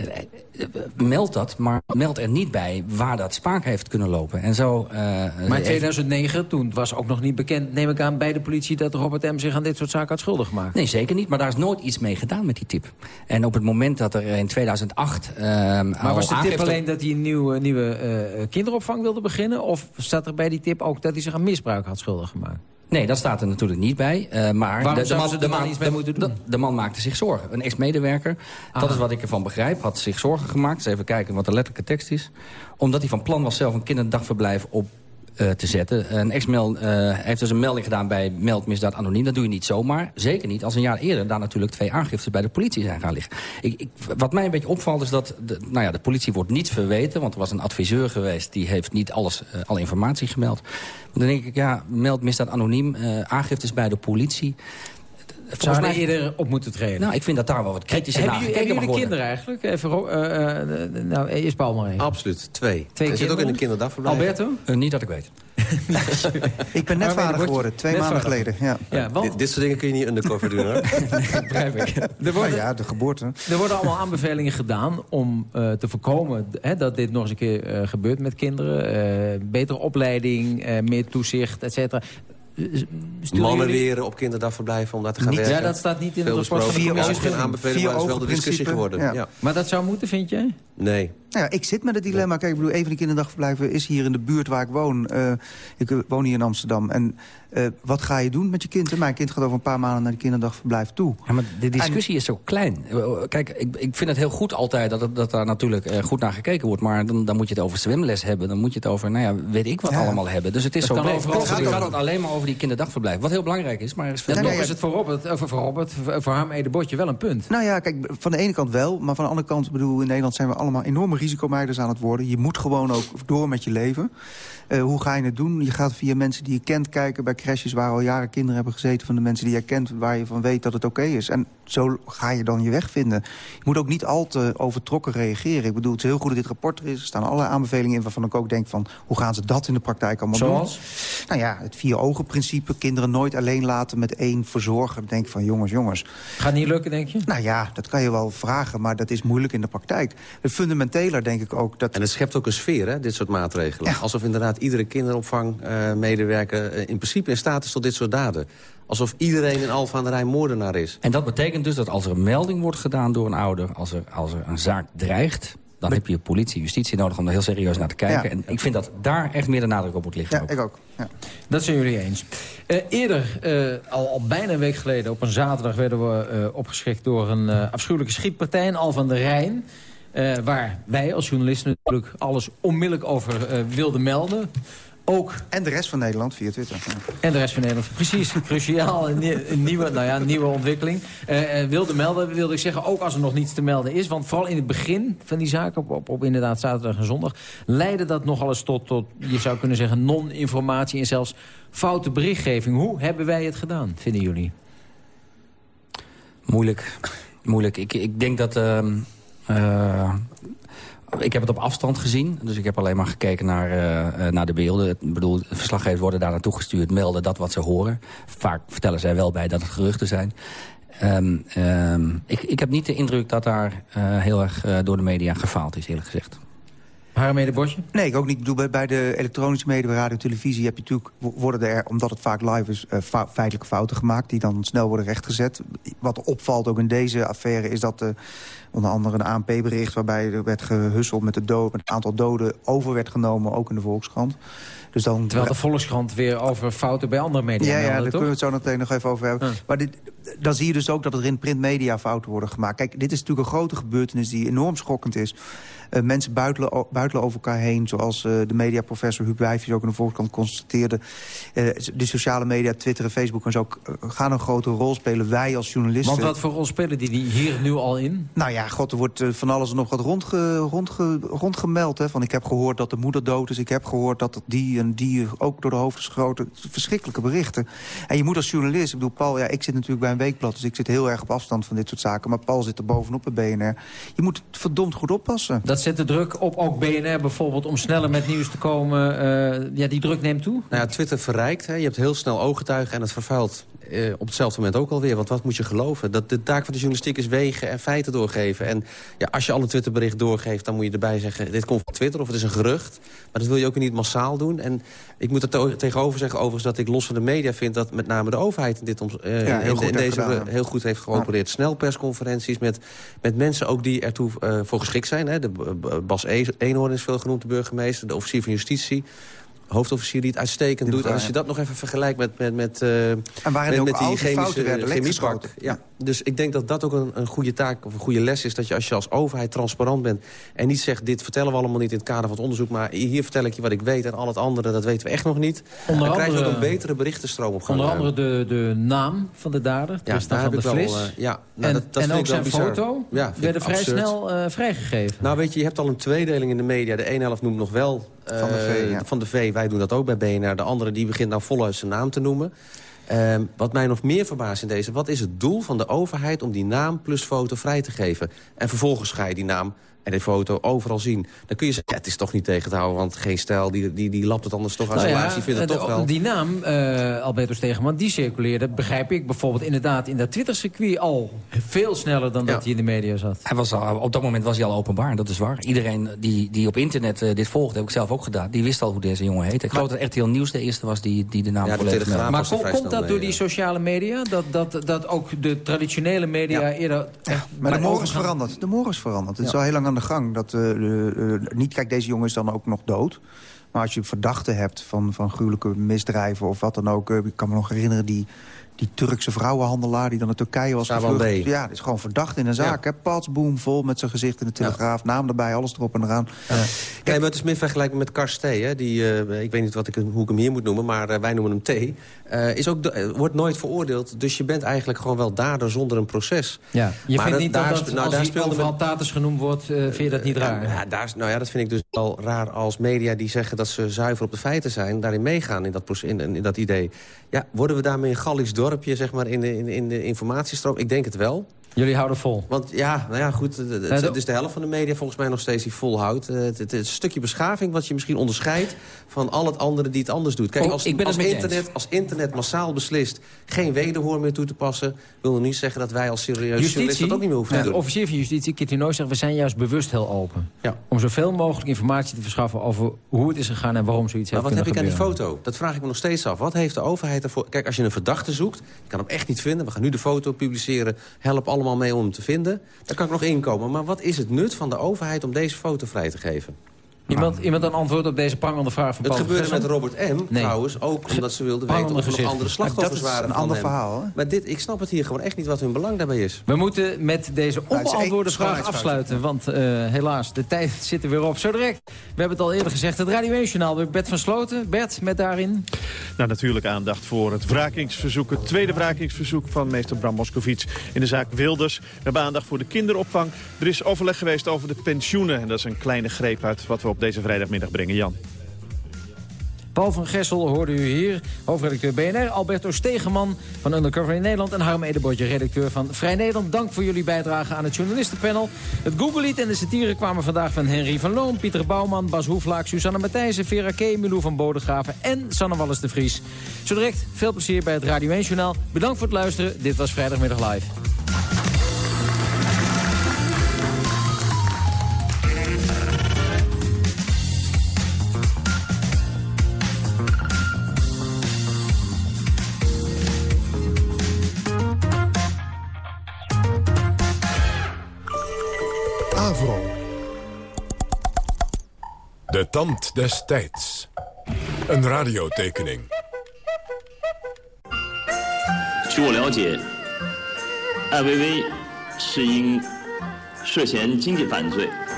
uh, meldt dat, maar meldt er niet bij waar dat spaak heeft kunnen lopen. En zo, uh, maar in 2009, toen was ook nog niet bekend, neem ik aan, bij de politie... dat Robert M. zich aan dit soort zaken had schuldig gemaakt. Nee, zeker niet, maar daar is nooit iets mee gedaan met die tip. En op het moment dat er in 2008... Uh, maar was de tip alleen dat hij een nieuwe, nieuwe uh, kinderopvang wilde beginnen? Of staat er bij die tip ook dat hij zich aan misbruik had schuldig gemaakt? Nee, dat staat er natuurlijk niet bij. Uh, maar Waarom de, de, man, de, man, iets mee moeten doen? De, de, man maakte zich zorgen. Een ex-medewerker, dat is wat ik ervan begrijp, had zich zorgen gemaakt. Dus even kijken wat de letterlijke tekst is. Omdat hij van plan was zelf een kinderdagverblijf op uh, te zetten. Een ex-meld uh, heeft dus een melding gedaan bij meldmisdaad anoniem. Dat doe je niet zomaar. Zeker niet als een jaar eerder daar natuurlijk twee aangiftes bij de politie zijn gaan liggen. Ik, ik, wat mij een beetje opvalt is dat de, nou ja, de politie wordt niets verweten. Want er was een adviseur geweest die heeft niet alles, uh, alle informatie gemeld. Dan denk ik, ja, meldmisdaad anoniem. aangiftes bij de politie. Zou mij eerder op moeten treden? Nou, ik vind dat daar wel wat kritischer naar gekeken Hebben jullie kinderen eigenlijk? Even, uh, uh, nou, eerst Paul maar even. Absoluut, twee. twee zit ook in een kinderdagverblijf. Alberto? Uh, niet dat ik weet. ik ben net vader geworden, twee net maanden vader. geleden. Ja. Ja, want... dit, dit, soort dingen kun je niet undercover doen, hoor. nee, begrijp ik. Er worden, ja, de geboorte. Er worden allemaal aanbevelingen gedaan om uh, te voorkomen hè, dat dit nog eens een keer uh, gebeurt met kinderen. Uh, betere opleiding, meer toezicht, et cetera. Mannen leren op kinderdagverblijven om daar te gaan niet, werken. Ja, dat staat niet in het rapport van de commissie. geen aanbeveling, maar dat is wel de discussie geworden. Ja. Ja. Maar dat zou moeten, vind je? Nee. Nou ja, ik zit met het dilemma. Kijk, ik bedoel, een van de kinderdagverblijven is hier in de buurt waar ik woon. Uh, ik woon hier in Amsterdam. En uh, wat ga je doen met je kind? Mijn kind gaat over een paar maanden naar de kinderdagverblijf toe. Ja, maar de discussie en... is zo klein. Kijk, ik, ik vind het heel goed altijd dat, dat daar natuurlijk uh, goed naar gekeken wordt. Maar dan, dan moet je het over zwemles hebben. Dan moet je het over, nou ja, weet ik wat ja. allemaal hebben. Dus het is dat zo breed. Het gaat, gaat het alleen maar over die kinderdagverblijf. Wat heel belangrijk is, maar... Is nee, is het voor Robert, voor Robert, voor Harm Botje wel een punt. Nou ja, kijk, van de ene kant wel. Maar van de andere kant, bedoel, in Nederland zijn we allemaal enorme risicomeiders aan het worden. Je moet gewoon ook door met je leven. Uh, hoe ga je het doen? Je gaat via mensen die je kent kijken bij crashes... waar al jaren kinderen hebben gezeten van de mensen die je kent... waar je van weet dat het oké okay is. En zo ga je dan je weg vinden. Je moet ook niet al te overtrokken reageren. Ik bedoel, het is heel goed dat dit rapport er is. Er staan alle aanbevelingen in waarvan ik ook denk van... hoe gaan ze dat in de praktijk allemaal Zoals? doen? Nou ja, het vier-ogen-principe. Kinderen nooit alleen laten met één verzorger. Denk van, jongens, jongens. Gaat niet lukken, denk je? Nou ja, dat kan je wel vragen, maar dat is moeilijk in de praktijk. Het fundamenteler denk ik ook dat... En het schept ook een sfeer, hè, dit soort maatregelen. Ja. Alsof inderdaad iedere kinderopvangmedewerker... Uh, in principe in staat is tot dit soort daden. Alsof iedereen in Alphen aan de Rijn moordenaar is. En dat betekent dus dat als er een melding wordt gedaan door een ouder... als er, als er een zaak dreigt, dan heb je politie, justitie nodig... om er heel serieus naar te kijken. Ja. En ik vind dat daar echt meer de nadruk op moet liggen. Ja, ook. ik ook. Ja. Dat zijn jullie eens. Uh, eerder, uh, al, al bijna een week geleden, op een zaterdag... werden we uh, opgeschrikt door een afschuwelijke schietpartij in Alphen aan de Rijn... Uh, waar wij als journalisten natuurlijk alles onmiddellijk over uh, wilden melden. Ook, en de rest van Nederland via Twitter. En de rest van Nederland, precies. Cruciaal, een, een, nieuwe, nou ja, een nieuwe ontwikkeling. Uh, wilde melden, wilde ik zeggen, ook als er nog niets te melden is. Want vooral in het begin van die zaak, op, op, op inderdaad zaterdag en zondag... leidde dat nogal eens tot, tot je zou kunnen zeggen, non-informatie... en zelfs foute berichtgeving. Hoe hebben wij het gedaan, vinden jullie? Moeilijk. Moeilijk. Ik, ik denk dat... Uh... Uh, ik heb het op afstand gezien, dus ik heb alleen maar gekeken naar, uh, naar de beelden. Ik bedoel, verslaggevers worden daar naartoe gestuurd, melden dat wat ze horen. Vaak vertellen zij wel bij dat het geruchten zijn. Um, um, ik, ik heb niet de indruk dat daar uh, heel erg door de media gefaald is, eerlijk gezegd. Haar Bosje? Nee, ik ook niet. Ik bedoel, bij, de elektronische media, radio en televisie... Heb je natuurlijk, worden er, omdat het vaak live is, uh, feitelijke fouten gemaakt... die dan snel worden rechtgezet. Wat opvalt ook in deze affaire is dat... Uh, onder andere een ANP-bericht waarbij er werd gehusseld met, de dood, met het aantal doden... over werd genomen, ook in de Volkskrant. Dus dan, Terwijl de Volkskrant weer over fouten bij andere media Ja, ja daar toch? kunnen we het zo meteen nog even over hebben. Ja. Maar dit, dan zie je dus ook dat er in printmedia fouten worden gemaakt. Kijk, dit is natuurlijk een grote gebeurtenis die enorm schokkend is. Uh, mensen buitelen, buitelen over elkaar heen. Zoals uh, de mediaprofessor Huub Wijfjes ook in de Volkskrant constateerde. Uh, de sociale media, Twitter en Facebook en zo... gaan een grote rol spelen. Wij als journalisten... Want wat voor rol spelen die, die hier nu al in? Nou ja, god, er wordt van alles en nog wat rondge, rondge, rondgemeld. Hè, van ik heb gehoord dat de moeder dood is. Ik heb gehoord dat die en die ook door de hoofd is geschoten. Verschrikkelijke berichten. En je moet als journalist... Ik bedoel, Paul, ja, ik zit natuurlijk bij een weekblad... dus ik zit heel erg op afstand van dit soort zaken. Maar Paul zit er bovenop bij BNR. Je moet verdomd goed oppassen. Dat zet de druk op ook BNR bijvoorbeeld... om sneller met nieuws te komen. Uh, ja, die druk neemt toe? Nou ja, Twitter verrijkt. Hè. Je hebt heel snel ooggetuigen en het vervuilt eh, op hetzelfde moment ook alweer. Want wat moet je geloven? Dat de taak van de journalistiek is wegen en feiten doorgeven. En ja, als je al een Twitterbericht doorgeeft, dan moet je erbij zeggen... dit komt van Twitter of het is een gerucht. Maar dat wil je ook niet massaal doen. En ik moet er tegenover zeggen overigens dat ik los van de media vind... dat met name de overheid in, dit uh, ja, heel, in, in deze gedaan, heel goed heeft geopereerd. Snel persconferenties met, met mensen ook die ertoe uh, voor geschikt zijn. Hè. De, Bas Eenhoorn is veel genoemd, de burgemeester. De officier van justitie hoofdofficier die het uitstekend doet. En als je dat nog even vergelijkt met, met, met, uh, en waarin met, ook met die chemische chemische chemiepak. Ja. Dus ik denk dat dat ook een, een goede taak of een goede les is. Dat je als je als overheid transparant bent en niet zegt... dit vertellen we allemaal niet in het kader van het onderzoek... maar hier vertel ik je wat ik weet en al het andere, dat weten we echt nog niet. Onder dan krijg je ook andere- een betere berichtenstroom op gang. Onder andere de, de naam van de dader, Ja, Tristan daar van heb de ik wel, eh, ja, nou, en dat- dat en vind ook zijn bizar. foto Ja, werden vrij absurd. snel eh, vrijgegeven. Nou weet je, je hebt al een tweedeling in de media. De ene helft noemt nog wel eh, Van de V, ja. van de V. Wij doen dat ook bij BNR. De andere die begint nou voluit zijn naam te noemen. Ehm, wat mij nog meer verbaast in deze... wat is het doel van de overheid om die naam plus foto vrij te geven? En vervolgens ga je die naam en die foto overal zien. Dan kun je zeggen, ja, het is toch niet tegen te houden... want geen stijl, die, die, die lapt het anders toch aan Nou zijn ja. Die vindt het eh, toch de- wel... Die naam, eh, Alberto Stegeman, die circuleerde, begrijp ik... bijvoorbeeld inderdaad in dat Twitter-circuit al veel sneller dan dat hij in de media zat. Hij was al, op dat moment was hij al openbaar, dat is waar. Iedereen die, die op internet eh, dit volgde, heb ik zelf ook gedaan... die wist al hoe deze jongen heet. Ik geloof dat RTL Nieuws de eerste was die, die de naam Ja, de meldde. Maar kom- komt dat door die sociale media? Dat, dat, dat ook de traditionele media eerder... Maar de morgen is veranderd. De morgen is veranderd. Het is al heel lang aan de gang. Dat, eh, eh, niet, kijk, deze jongen is dan ook nog dood. Maar als je verdachten hebt van, van gruwelijke misdrijven of wat dan ook... eh, ik kan me nog herinneren die, die Turkse vrouwenhandelaar... die dan naar Turkije was gevlucht. Ja, dat is gewoon verdacht in een zaak. hè. Pats, boom, vol met zijn gezicht in de Telegraaf. Naam erbij, alles erop en eraan. Nee, maar het is meer vergelijkbaar met Karst T. Hè? Die, eh, ik weet niet wat ik, hoe ik hem hier moet noemen, maar eh, wij noemen hem T. Eh, is ook, wordt nooit veroordeeld. Dus je bent eigenlijk gewoon wel dader zonder een proces. Ja. Je Maar vindt dat- niet dat, daar dat spe- nou, als daar hij speelde overal Tatus genoemd wordt, vind je dat niet raar? Ja, daar, is- nou ja, dat vind ik dus wel raar als media die zeggen dat ze zuiver op de feiten zijn... daarin meegaan in dat, in, in dat idee. Ja, worden we daarmee een Gallisch dorpje zeg maar, in, de, in, in de informatiestroom? Ik denk het wel. Jullie houden vol. Want ja, nou ja, goed, het- het Ja, de- het is de helft van de media volgens mij nog steeds die volhoudt. Eh, Het, het is een stukje beschaving wat je misschien onderscheidt van al het andere die het anders doet. Kijk, Oh, als, ik als, internet, als internet massaal beslist geen wederhoor meer toe te passen... wil nog niet zeggen dat wij als serieus journalist dat ook niet meer hoeven ja, te de doen. officier van justitie, Kitty Nooy, zegt... we zijn juist bewust heel open. Om zoveel mogelijk informatie te verschaffen over hoe het is gegaan... en waarom zoiets Maar heeft wat heb ik aan die foto? Dat vraag ik me nog steeds af. Wat heeft de overheid ervoor... Kijk, als je een verdachte zoekt, je kan hem echt niet vinden. We gaan nu de foto publiceren. Help allemaal mee om te vinden. Daar kan ik nog inkomen. Maar wat is het nut van de overheid om deze foto vrij te geven? Iemand, iemand een antwoord op deze prangende vraag van Het Paul gebeurde Gessel? met Robert M. Nee. trouwens, ook omdat ze wilden weten of er nog andere slachtoffers dat is waren een van ander hem. verhaal, hè? Maar dit, ik snap het hier gewoon echt niet wat hun belang daarbij is. We moeten met deze Nou, het onbeantwoorde vraag afsluiten. Want eh, helaas, de tijd zit er weer op. Zo direct, we hebben het al eerder gezegd, het Radio 1-journaal. Met Bert van Sloten. Bert, met daarin... Nou, natuurlijk aandacht voor het wrakingsverzoek. Het tweede wrakingsverzoek van meester Bram Moskowitz in de zaak Wilders. We hebben aandacht voor de kinderopvang. Er is overleg geweest over de pensioenen. En dat is een kleine greep uit wat we op deze vrijdagmiddag brengen. Jan. Paul van Gessel hoorde u hier, hoofdredacteur BNR. Alberto Stegeman van Undercover in Nederland. En Harm Edebordje, redacteur van Vrij Nederland. Dank voor jullie bijdrage aan het journalistenpanel. Het Google-lied en de satire kwamen vandaag van Henry van Loon... Pieter Bouwman, Bas Hoeflaak, Susanne Matthijssen... Vera K, Milou van Bodegraven en Sanne Wallis de Vries. Zo direct veel plezier bij het Radio 1-journaal. Bedankt voor het luisteren. Dit was Vrijdagmiddag Live. Tand des tijds. Een radiotekening. 据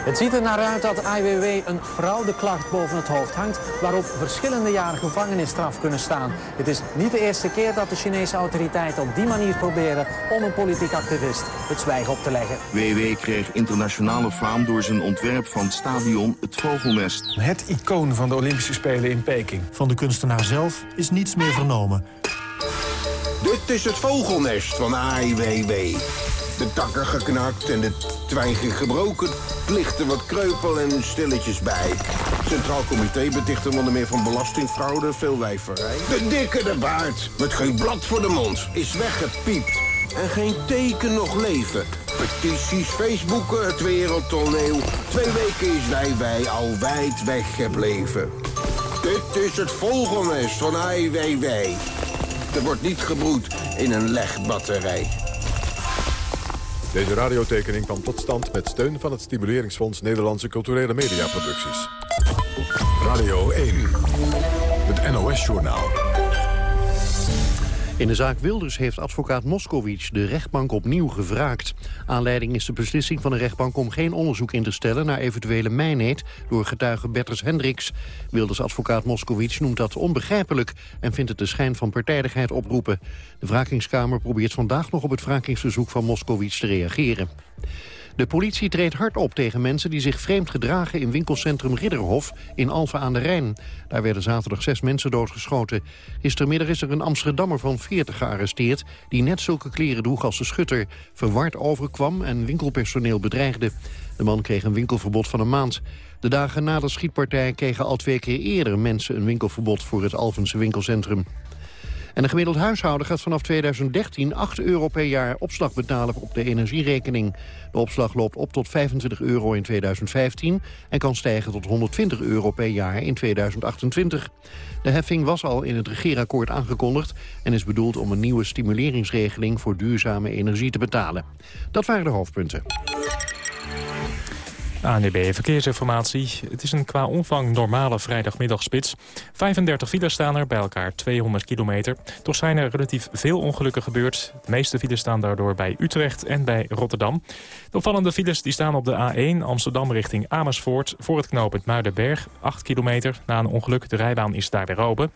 het ziet er naar uit dat IWW een fraudeklacht boven het hoofd hangt... waarop verschillende jaren gevangenisstraf kunnen staan. Het is niet de eerste keer dat de Chinese autoriteiten op die manier proberen... om een politiek activist het zwijgen op te leggen. WW kreeg internationale faam door zijn ontwerp van het stadion Het Vogelnest. Het icoon van de Olympische Spelen in Peking. Van de kunstenaar zelf is niets meer vernomen. Dit is het Vogelnest van AIWW. De takken geknakt en de twijgen gebroken. Het ligt er wat kreupel en stilletjes bij. Centraal Comité beticht hem onder meer van belastingfraude, veelwijverij. De dikke de baard, met geen blad voor de mond, is weggepiept. En geen teken nog leven. Petities, Facebooken, het wereldtoneel. Twee weken is wij wij al wijd weggebleven. Dit is het vogelnest van IWW. Er wordt niet gebroed in een legbatterij. Deze radiotekening kwam tot stand met steun van het Stimuleringsfonds Nederlandse Culturele Mediaproducties. Radio 1, het NOS-journaal. In de zaak Wilders heeft advocaat Moskowitz de rechtbank opnieuw gevraagd. Aanleiding is de beslissing van de rechtbank om geen onderzoek in te stellen... naar eventuele mijnheid door getuige Berters Hendricks. Wilders advocaat Moskowitz noemt dat onbegrijpelijk... en vindt het de schijn van partijdigheid oproepen. De wrakingskamer probeert vandaag nog op het wrakingsverzoek van Moskowitz te reageren. De politie treedt hard op tegen mensen die zich vreemd gedragen in winkelcentrum Ridderhof in Alphen aan de Rijn. Daar werden zaterdag zes mensen doodgeschoten. Gistermiddag is er een Amsterdammer van 40 gearresteerd die net zulke kleren droeg als de schutter, verward overkwam en winkelpersoneel bedreigde. De man kreeg een winkelverbod van een maand. De dagen na de schietpartij kregen al twee keer eerder mensen een winkelverbod voor het Alphense winkelcentrum. En een gemiddeld huishouden gaat vanaf 2013 8 euro per jaar opslag betalen op de energierekening. De opslag loopt op tot 25 euro in 2015 en kan stijgen tot 120 euro per jaar in 2028. De heffing was al in het regeerakkoord aangekondigd en is bedoeld om een nieuwe stimuleringsregeling voor duurzame energie te betalen. Dat waren de hoofdpunten. ANDB Verkeersinformatie. Het is een qua omvang normale vrijdagmiddagspits. 35 files staan er, bij elkaar 200 kilometer. Toch zijn er relatief veel ongelukken gebeurd. De meeste files staan daardoor bij Utrecht en bij Rotterdam. De opvallende files die staan op de A1 Amsterdam richting Amersfoort... voor het knooppunt Muidenberg, 8 kilometer. Na een ongeluk, de rijbaan is daar weer open.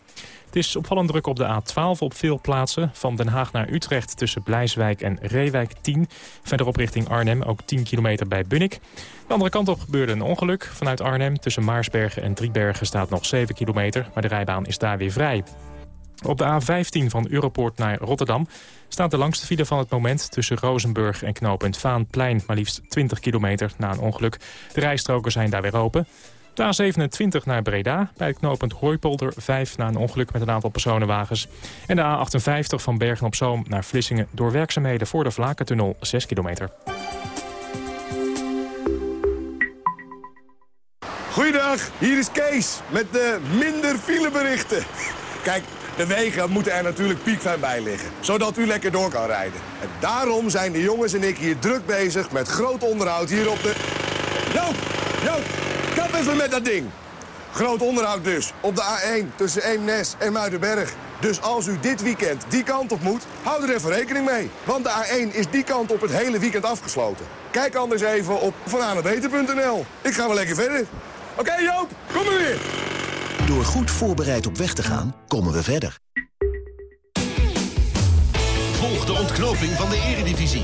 Het is opvallend druk op de A12 op veel plaatsen. Van Den Haag naar Utrecht tussen Blijswijk en Reewijk 10. Verderop richting Arnhem ook 10 kilometer bij Bunnik. De andere kant op gebeurde een ongeluk. Vanuit Arnhem tussen Maarsbergen en Driebergen staat nog 7 kilometer. Maar de rijbaan is daar weer vrij. Op de A15 van Europoort naar Rotterdam staat de langste file van het moment... tussen Rozenburg en knooppunt Vaanplein, maar liefst 20 kilometer na een ongeluk. De rijstroken zijn daar weer open. De A27 naar Breda, bij het knooppunt Hooipolder 5 na een ongeluk met een aantal personenwagens. En de A58 van Bergen op Zoom naar Vlissingen door werkzaamheden voor de Vlakentunnel 6 kilometer. Goeiedag, hier is Kees met de minder fileberichten. Kijk, de wegen moeten er natuurlijk piekfijn bij liggen, zodat u lekker door kan rijden. En daarom zijn de jongens en ik hier druk bezig met groot onderhoud hier op de... Joop, Joop, kap even met dat ding. Groot onderhoud dus, op de A1 tussen Eemnes en Muidenberg. Dus als u dit weekend die kant op moet, hou er even rekening mee. Want de A1 is die kant op het hele weekend afgesloten. Kijk anders even op vananetweten.nl. Ik ga wel lekker verder. Oké Joop, kom maar weer. Door goed voorbereid op weg te gaan, komen we verder. Volg de ontknoping van de eredivisie.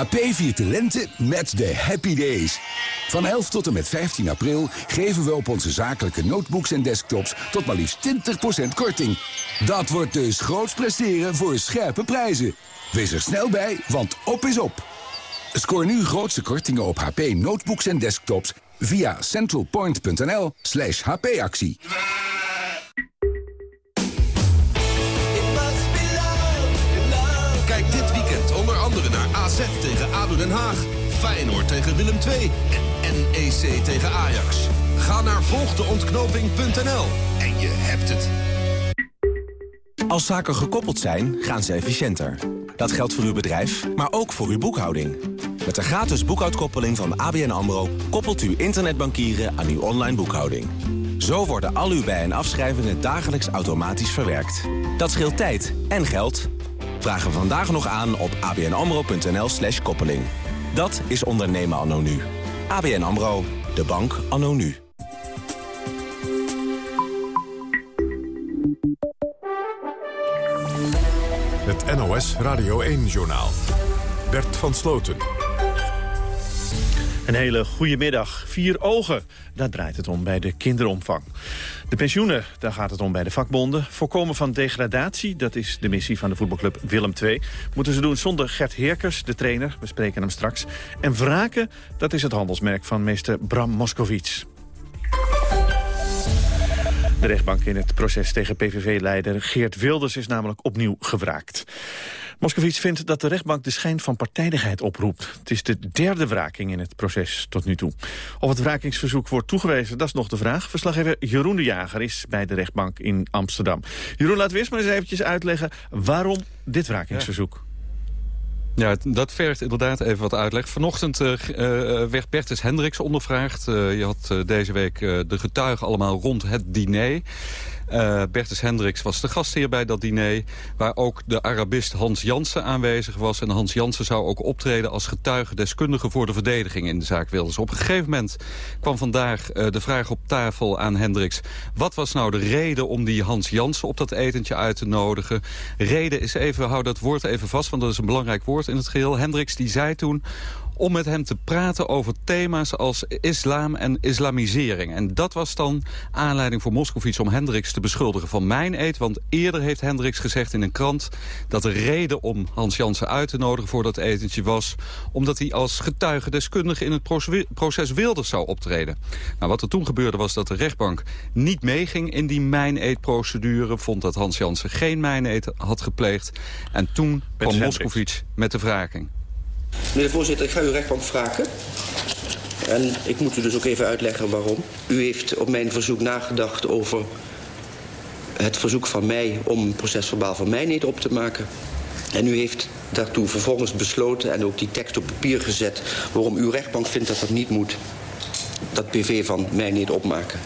HP viert lente met de Happy Days. Van 11 tot en met 15 april geven we op onze zakelijke notebooks en desktops tot maar liefst 20% korting. Dat wordt dus groots presteren voor scherpe prijzen. Wees er snel bij, want op is op. Scoor nu grootste kortingen op HP notebooks en desktops via centralpoint.nl slash hpactie. Den Haag, Feyenoord tegen Willem II en NEC tegen Ajax. Ga naar volgdeontknoping.nl en je hebt het. Als zaken gekoppeld zijn, gaan ze efficiënter. Dat geldt voor uw bedrijf, maar ook voor uw boekhouding. Met de gratis boekhoudkoppeling van ABN AMRO... koppelt u internetbankieren aan uw online boekhouding. Zo worden al uw bij- en afschrijvingen dagelijks automatisch verwerkt. Dat scheelt tijd en geld. Vraag hem vandaag nog aan op abnamro.nl slash koppeling. Dat is ondernemen anno nu. ABN AMRO, de bank anno nu. NOS Radio 1-journaal. Bert van Sloten. Een hele goede middag. Vier ogen, daar draait het om bij de kinderopvang. De pensioenen, daar gaat het om bij de vakbonden. Voorkomen van degradatie, dat is de missie van de voetbalclub Willem II. Moeten ze doen zonder Gert Heerkers, de trainer. We spreken hem straks. En wraken, dat is het handelsmerk van meester Bram Moskowitz. De rechtbank in het proces tegen PVV-leider Geert Wilders is namelijk opnieuw gewraakt. Moskovits vindt dat de rechtbank de schijn van partijdigheid oproept. Het is de derde wraking in het proces tot nu toe. Of het wrakingsverzoek wordt toegewezen, dat is nog de vraag. Verslaggever Jeroen de Jager is bij de rechtbank in Amsterdam. Jeroen, laten we eerst maar eens eventjes uitleggen waarom dit wrakingsverzoek. Ja, dat vergt inderdaad even wat uitleg. Vanochtend uh, werd Bertus Hendricks ondervraagd. Je had deze week de getuigen allemaal rond het diner. Uh, Bertus Hendricks was de gastheer bij dat diner... waar ook de Arabist Hans Jansen aanwezig was. En Hans Jansen zou ook optreden als getuige deskundige... voor de verdediging in de zaak Wilders. Op een gegeven moment kwam vandaag uh, de vraag op tafel aan Hendricks... wat was nou de reden om die Hans Jansen op dat etentje uit te nodigen? Reden is even, hou dat woord even vast, want dat is een belangrijk woord in het geheel. Hendricks die zei toen om met hem te praten over thema's als islam en islamisering. En dat was dan aanleiding voor Moskovits om Hendricks te beschuldigen van mijn eet. Want eerder heeft Hendricks gezegd in een krant dat de reden om Hans Jansen uit te nodigen voor dat etentje was... omdat hij als getuigendeskundige in het proces Wilders zou optreden. Nou, wat er toen gebeurde was dat de rechtbank niet meeging in die mijn procedure vond dat Hans Jansen geen mijn had gepleegd. En toen kwam Moskovits met de wraking. Meneer de voorzitter, ik ga uw rechtbank vragen. En ik moet u dus ook even uitleggen waarom. U heeft op mijn verzoek nagedacht over het verzoek van mij... om een procesverbaal van mij niet op te maken. En u heeft daartoe vervolgens besloten en ook die tekst op papier gezet... waarom uw rechtbank vindt dat dat niet moet. Dat PV van mij niet opmaken.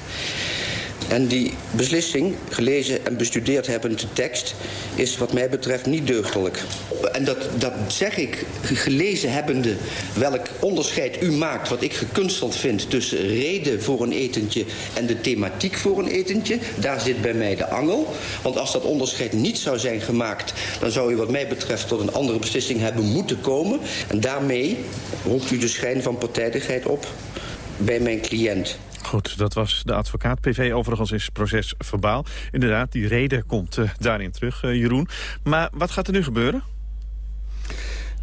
En die beslissing, gelezen en bestudeerd hebbend de tekst... is wat mij betreft niet deugdelijk. En dat, dat zeg ik, gelezen hebbende... welk onderscheid u maakt, wat ik gekunsteld vind... tussen reden voor een etentje en de thematiek voor een etentje... daar zit bij mij de angel. Want als dat onderscheid niet zou zijn gemaakt... dan zou u wat mij betreft tot een andere beslissing hebben moeten komen. En daarmee roept u de schijn van partijdigheid op bij mijn cliënt. Goed, dat was de advocaat. PV overigens is proces verbaal. Inderdaad, die reden komt uh, daarin terug, uh, Jeroen. Maar wat gaat er nu gebeuren?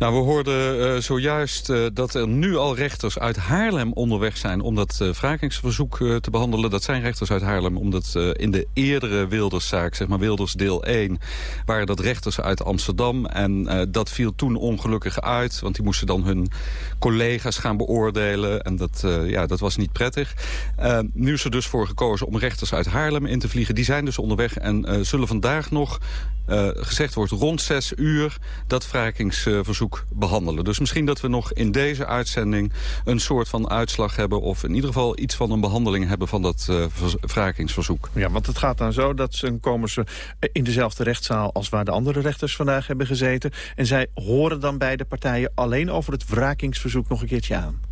Nou, we hoorden uh, zojuist uh, dat er nu al rechters uit Haarlem onderweg zijn... om dat uh, te behandelen. Dat zijn rechters uit Haarlem, omdat in de eerdere Wilderszaak... zeg maar Wilders deel 1, waren dat rechters uit Amsterdam. En dat viel toen ongelukkig uit, want die moesten dan hun collega's gaan beoordelen. En dat, ja, dat was niet prettig. nu is er dus voor gekozen om rechters uit Haarlem in te vliegen. Die zijn dus onderweg en zullen vandaag nog uh, gezegd wordt rond zes uur dat wrakingsverzoek behandelen. Dus misschien dat we nog in deze uitzending een soort van uitslag hebben... of in ieder geval iets van een behandeling hebben van dat uh, wrakingsverzoek. Ja, want het gaat dan zo dat ze komen ze in dezelfde rechtszaal... als waar de andere rechters vandaag hebben gezeten. En zij horen dan beide partijen alleen over het wrakingsverzoek nog een keertje aan.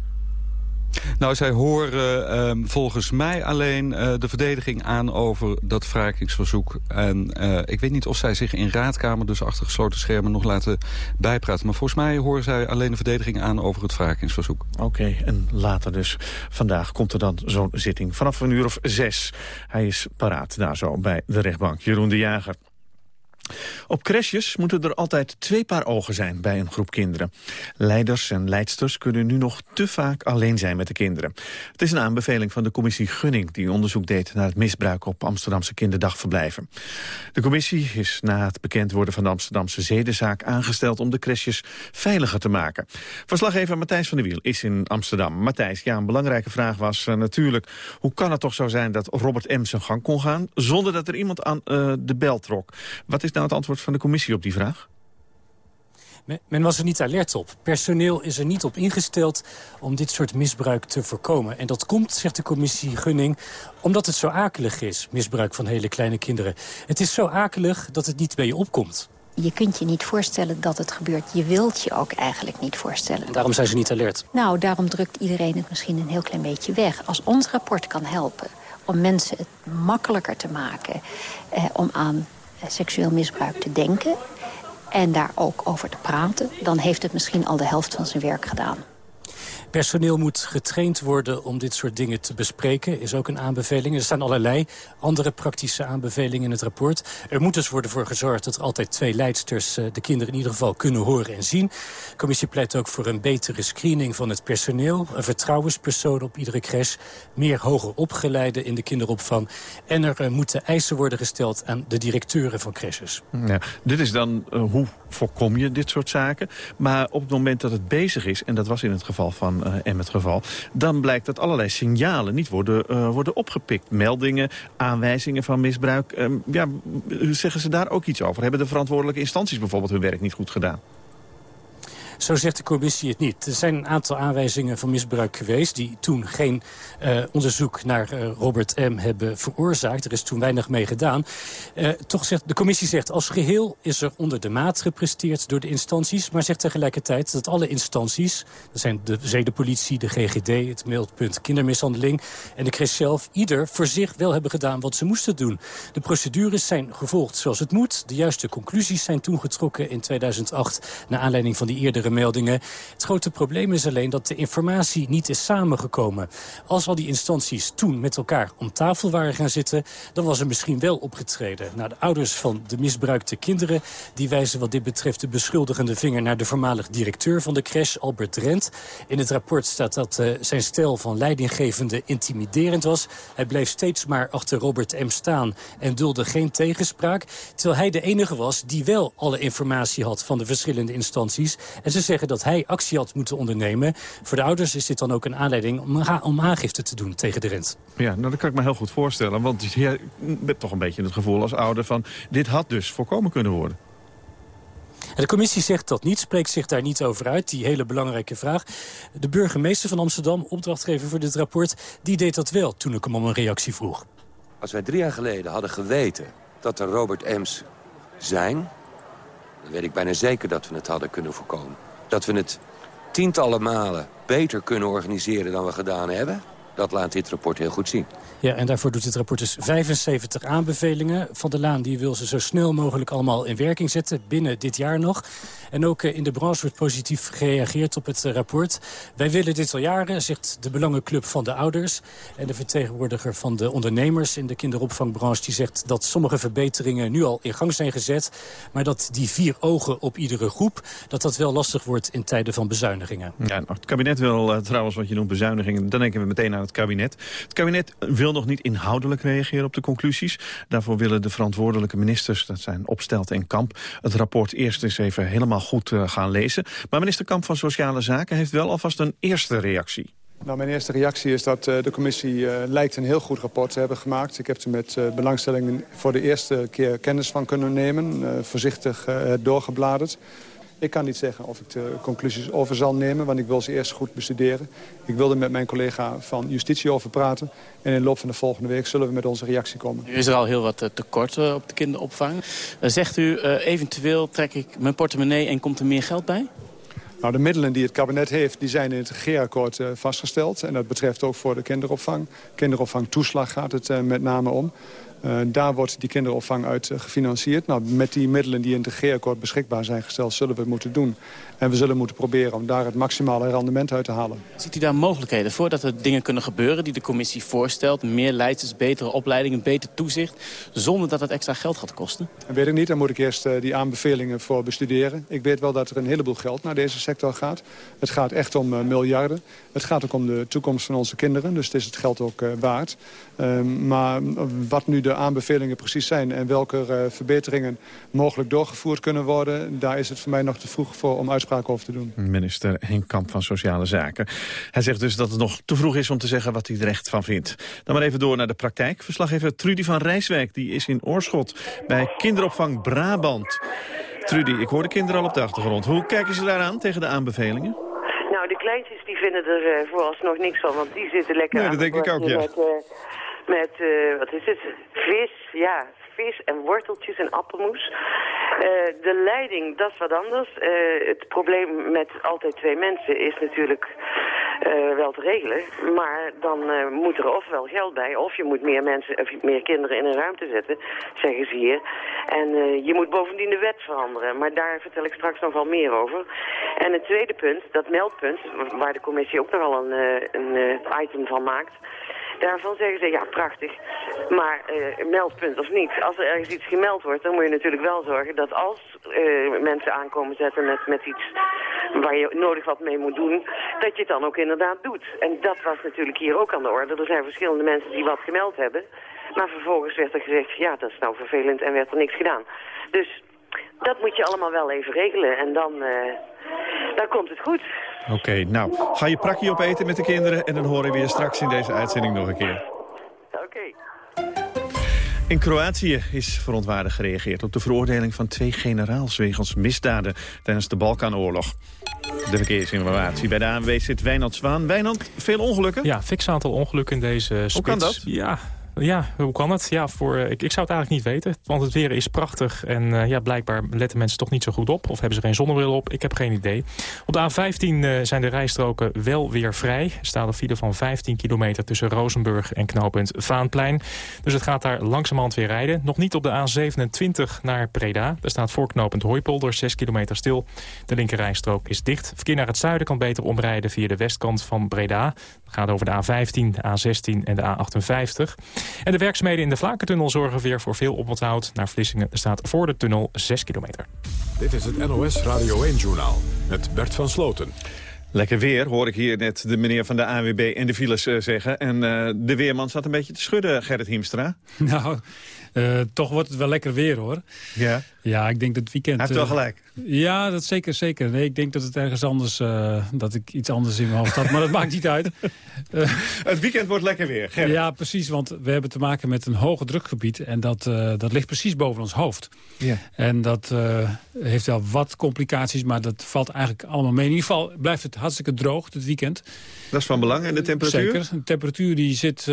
Nou, zij horen uh, volgens mij alleen uh, de verdediging aan over dat wrakingsverzoek. En uh, ik weet niet of zij zich in raadkamer, dus achter gesloten schermen, nog laten bijpraten. Maar volgens mij horen zij alleen de verdediging aan over het wrakingsverzoek. Oké, en later dus. Vandaag komt er dan zo'n zitting vanaf een uur of zes. Hij is paraat daar zo bij de rechtbank. Jeroen de Jager. Op crèches moeten er altijd twee paar ogen zijn bij een groep kinderen. Leiders en leidsters kunnen nu nog te vaak alleen zijn met de kinderen. Het is een aanbeveling van de commissie Gunning... die onderzoek deed naar het misbruik op Amsterdamse kinderdagverblijven. De commissie is na het bekend worden van de Amsterdamse zedenzaak... aangesteld om de crèches veiliger te maken. Verslaggever Matthijs van der Wiel is in Amsterdam. Matthijs, ja, een belangrijke vraag was uh, natuurlijk... hoe kan het toch zo zijn dat Robert M. zijn gang kon gaan... zonder dat er iemand aan uh, de bel trok? Wat is het antwoord van de commissie op die vraag? Men was er niet alert op. Personeel is er niet op ingesteld om dit soort misbruik te voorkomen. En dat komt, zegt de commissie Gunning, omdat het zo akelig is, misbruik van hele kleine kinderen. Het is zo akelig dat het niet bij je opkomt. Je kunt je niet voorstellen dat het gebeurt. Je wilt je ook eigenlijk niet voorstellen. En daarom zijn ze niet alert? Nou, daarom drukt iedereen het misschien een heel klein beetje weg. Als ons rapport kan helpen om mensen het makkelijker te maken... Eh, om aan seksueel misbruik te denken en daar ook over te praten... dan heeft het misschien al de helft van zijn werk gedaan. Personeel moet getraind worden om dit soort dingen te bespreken. Is ook een aanbeveling. Er staan allerlei andere praktische aanbevelingen in het rapport. Er moet dus worden voor gezorgd dat er altijd twee leidsters... Eh, de kinderen in ieder geval kunnen horen en zien. De commissie pleit ook voor een betere screening van het personeel. Een vertrouwenspersoon op iedere crash. Meer hoger opgeleide in de kinderopvang. En er uh, moeten eisen worden gesteld aan de directeuren van crashes. Ja, dit is dan uh, hoe voorkom je dit soort zaken. Maar op het moment dat het bezig is, en dat was in het geval van uh, M het geval... dan blijkt dat allerlei signalen niet worden, uh, worden opgepikt. Meldingen, aanwijzingen van misbruik. Uh, ja, zeggen ze daar ook iets over? Hebben de verantwoordelijke instanties bijvoorbeeld hun werk niet goed gedaan? Zo zegt de commissie het niet. Er zijn een aantal aanwijzingen van misbruik geweest... die toen geen uh, onderzoek naar uh, Robert M. hebben veroorzaakt. Er is toen weinig mee gedaan. Uh, toch zegt de commissie zegt als geheel is er onder de maat gepresteerd door de instanties... maar zegt tegelijkertijd dat alle instanties... dat zijn de zedenpolitie, de GGD, het meldpunt kindermishandeling... en de CRIS zelf ieder voor zich wel hebben gedaan wat ze moesten doen. De procedures zijn gevolgd zoals het moet. De juiste conclusies zijn toen getrokken in 2008... naar aanleiding van die eerdere meldingen. Het grote probleem is alleen dat de informatie niet is samengekomen. Als al die instanties toen met elkaar om tafel waren gaan zitten... dan was er misschien wel opgetreden. Nou, de ouders van de misbruikte kinderen... die wijzen wat dit betreft de beschuldigende vinger... naar de voormalig directeur van de crash, Albert Drent. In het rapport staat dat uh, zijn stijl van leidinggevende intimiderend was. Hij bleef steeds maar achter Robert M. staan en dulde geen tegenspraak. Terwijl hij de enige was die wel alle informatie had van de verschillende instanties. En ze zeggen dat hij actie had moeten ondernemen. Voor de ouders is dit dan ook een aanleiding om, om aangifte te doen tegen de rent. Ja, nou dat kan ik me heel goed voorstellen. Want je hebt toch een beetje het gevoel als ouder van... dit had dus voorkomen kunnen worden. De commissie zegt dat niet, spreekt zich daar niet over uit. Die hele belangrijke vraag. De burgemeester van Amsterdam, opdrachtgever voor dit rapport... die deed dat wel toen ik hem om een reactie vroeg. Als wij drie jaar geleden hadden geweten dat er Robert Ems zijn... dan weet ik bijna zeker dat we het hadden kunnen voorkomen. Dat we het tientallen malen beter kunnen organiseren dan we gedaan hebben... dat laat dit rapport heel goed zien. Ja, en daarvoor doet het rapport dus 75 aanbevelingen. Van der Laan die wil ze zo snel mogelijk allemaal in werking zetten, binnen dit jaar nog. En ook in de branche wordt positief gereageerd op het rapport. Wij willen dit al jaren, zegt de Belangenclub van de Ouders. En de vertegenwoordiger van de ondernemers in de kinderopvangbranche... die zegt dat sommige verbeteringen nu al in gang zijn gezet... maar dat die vier ogen op iedere groep... dat dat wel lastig wordt in tijden van bezuinigingen. Ja, het kabinet wil uh, trouwens wat je noemt bezuinigingen. Dan denken we meteen aan het kabinet. Het kabinet wil nog niet inhoudelijk reageren op de conclusies. Daarvoor willen de verantwoordelijke ministers, dat zijn Opstelt en Kamp... het rapport eerst eens even helemaal goed uh, gaan lezen. Maar minister Kamp van Sociale Zaken heeft wel alvast een eerste reactie. Nou, mijn eerste reactie is dat uh, de commissie uh, lijkt een heel goed rapport te hebben gemaakt. Ik heb er met belangstelling voor de eerste keer kennis van kunnen nemen. voorzichtig doorgebladerd. Ik kan niet zeggen of ik de conclusies over zal nemen, want ik wil ze eerst goed bestuderen. Ik wilde met mijn collega van Justitie over praten. En in de loop van de volgende week zullen we met onze reactie komen. Nu is er al heel wat tekort op de kinderopvang. zegt u, eventueel trek ik mijn portemonnee en komt er meer geld bij? Nou, de middelen die het kabinet heeft, die zijn in het regeerakkoord uh, vastgesteld. En dat betreft ook voor de kinderopvang. Kinderopvangtoeslag gaat het uh, met name om. Uh, daar wordt die kinderopvang uit uh, gefinancierd. Nou, met die middelen die in het regeerakkoord beschikbaar zijn gesteld... zullen we het moeten doen. En we zullen moeten proberen om daar het maximale rendement uit te halen. Ziet u daar mogelijkheden voor dat er dingen kunnen gebeuren die de commissie voorstelt? Meer leiders, betere opleidingen, beter toezicht... zonder dat het extra geld gaat kosten? Dat weet ik niet. Daar moet ik eerst uh, die aanbevelingen voor bestuderen. Ik weet wel dat er een heleboel geld naar deze sector gaat. Het gaat echt om miljarden. Het gaat ook om de toekomst van onze kinderen. Dus het is het geld ook waard. Ehm, maar wat nu de aanbevelingen precies zijn... en welke verbeteringen mogelijk doorgevoerd kunnen worden... daar is het voor mij nog te vroeg voor om uitspraken over te doen. Minister Henk Kamp van Sociale Zaken. Hij zegt dus dat het nog te vroeg is om te zeggen wat hij er echt van vindt. Dan maar even door naar de praktijk. Verslaggever Trudy van Rijswijk die is in Oorschot bij kinderopvang Brabant. Trudy, ik hoor de kinderen al op de achtergrond. Hoe kijken ze daaraan tegen de aanbevelingen? Nou, de kleintjes die vinden er uh, vooralsnog niks van, want die zitten lekker nee, aan dat denk ik ook, ja. Met, uh, met uh, wat is het, vis, ja, vis en worteltjes en appelmoes. Uh, de leiding, dat is wat anders. Uh, het probleem met altijd twee mensen is natuurlijk eh, wel te regelen. Maar dan eh, moet er ofwel geld bij, of je moet meer mensen, of meer kinderen in een ruimte zetten, zeggen ze hier. En eh, je moet bovendien de wet veranderen. Maar daar vertel ik straks nog wel meer over. En het tweede punt, dat meldpunt, waar de commissie ook nogal een, een item van maakt. Daarvan zeggen ze, ja, prachtig. Maar uh, meldpunt of niet. Als er ergens iets gemeld wordt, dan moet je natuurlijk wel zorgen dat als uh, mensen aankomen zetten met, met iets waar je nodig wat mee moet doen, dat je het dan ook inderdaad doet. En dat was natuurlijk hier ook aan de orde. Er zijn verschillende mensen die wat gemeld hebben. Maar vervolgens werd er gezegd, ja, dat is nou vervelend en werd er niks gedaan. Dus dat moet je allemaal wel even regelen. En dan, uh, dan komt het goed. Oké, nou, ga je prakje opeten met de kinderen... en dan horen we je straks in deze uitzending nog een keer. Oké. In Kroatië is verontwaardigd gereageerd op de veroordeling van twee generaals wegens misdaden tijdens de Balkanoorlog. De verkeersinformatie bij de ANW zit Wijnand Zwaan. Wijnand, veel ongelukken? Ja, fix aantal ongelukken in deze spits. Hoe kan dat? Ja, ja, hoe kan het? Ja, voor, eh, ik, ik zou het eigenlijk niet weten. Want het weer is prachtig. En uh, ja, blijkbaar letten mensen toch niet zo goed op. Of hebben ze geen zonnebril op? Ik heb geen idee. Op de A15 uh, zijn de rijstroken wel weer vrij. Er staat een file van 15 kilometer tussen Rozenburg en knooppunt Vaanplein. Dus het gaat daar langzamerhand weer rijden. Nog niet op de A27 naar Preda. Daar staat voor knooppunt Hooipolder 6 kilometer stil. De linkerrijstrook is dicht. Verkeer naar het zuiden kan beter omrijden via de westkant van Breda. Het gaat over de A15, de A16 en de A58. En de werkzaamheden in de Vlakentunnel zorgen weer voor veel oponthoud. Naar Vlissingen staat voor de tunnel 6 kilometer. Dit is het NOS Radio 1-journaal met Bert van Sloten. Lekker weer, hoor ik hier net de meneer van de ANWB en de files uh, zeggen. En uh, de weerman zat een beetje te schudden, Gerrit Hiemstra. Nou, uh, toch wordt het wel lekker weer, hoor. Ja? Ja, ik denk dat het weekend... Hij heeft wel gelijk. Ja, dat zeker, zeker. Nee, ik denk dat het ergens anders... Uh, dat ik iets anders in mijn hoofd had, maar dat maakt niet uit. Het weekend wordt lekker weer, Gerrit. Ja, precies, want we hebben te maken met een hoge drukgebied... en dat, dat ligt precies boven ons hoofd. Ja. En dat heeft wel wat complicaties, maar dat valt eigenlijk allemaal mee. In ieder geval blijft het hartstikke droog dit weekend. Dat is van belang. En de temperatuur? Zeker. De temperatuur die zit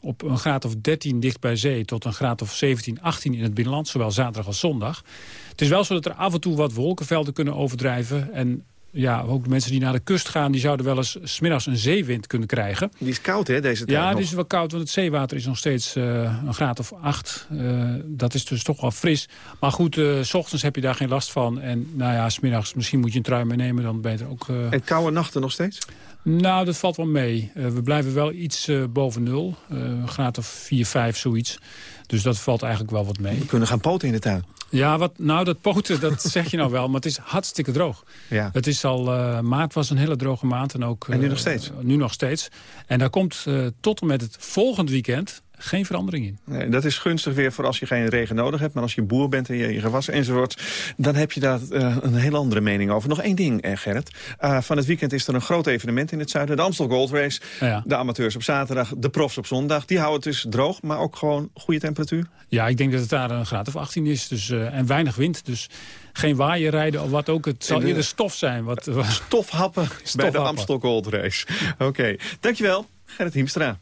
op een graad of 13 dicht bij zee... tot een graad of 17, 18 in het binnenland, zowel zaterdag als zondag. Het is wel zo dat er af en toe wat wolkenvelden kunnen overdrijven. En ja, ook de mensen die naar de kust gaan... die zouden wel eens smiddags een zeewind kunnen krijgen. Die is koud, hè, deze tijd Ja, nog. die is wel koud, want het zeewater is nog steeds uh, een graad of acht. Uh, dat is dus toch wel fris. Maar goed, uh, s ochtends heb je daar geen last van. En nou ja, smiddags misschien moet je een trui meenemen. Dan beter ook... En koude nachten nog steeds? Nou, dat valt wel mee. we blijven wel iets boven nul. een graad of 4, 5, zoiets. Dus dat valt eigenlijk wel wat mee. We kunnen gaan poten in de tuin. Ja, wat, nou dat poten, dat zeg je nou wel, maar het is hartstikke droog. Ja. Het is al, uh, maart was een hele droge maand. En, ook, en nu uh, nog steeds? nu nog steeds. En daar komt uh, tot en met het volgend weekend geen verandering in. Nee, dat is gunstig weer voor als je geen regen nodig hebt. Maar als je boer bent en je, je gewassen enzovoort... dan heb je daar uh, een heel andere mening over. Nog één ding, eh, Gerrit. Uh, van het weekend is er een groot evenement in het zuiden. De Amstel Gold Race. Ja. De amateurs op zaterdag, de profs op zondag. Die houden het dus droog, maar ook gewoon goede temperatuur. Ja, ik denk dat het daar een graad of 18 is. Dus, uh, en weinig wind, dus geen waaien rijden of wat ook. Het zal eerder stof zijn. Wat, stofhappen, stofhappen bij de Amstel Gold Race. Oké, okay. dankjewel, Gerrit Hiemstra.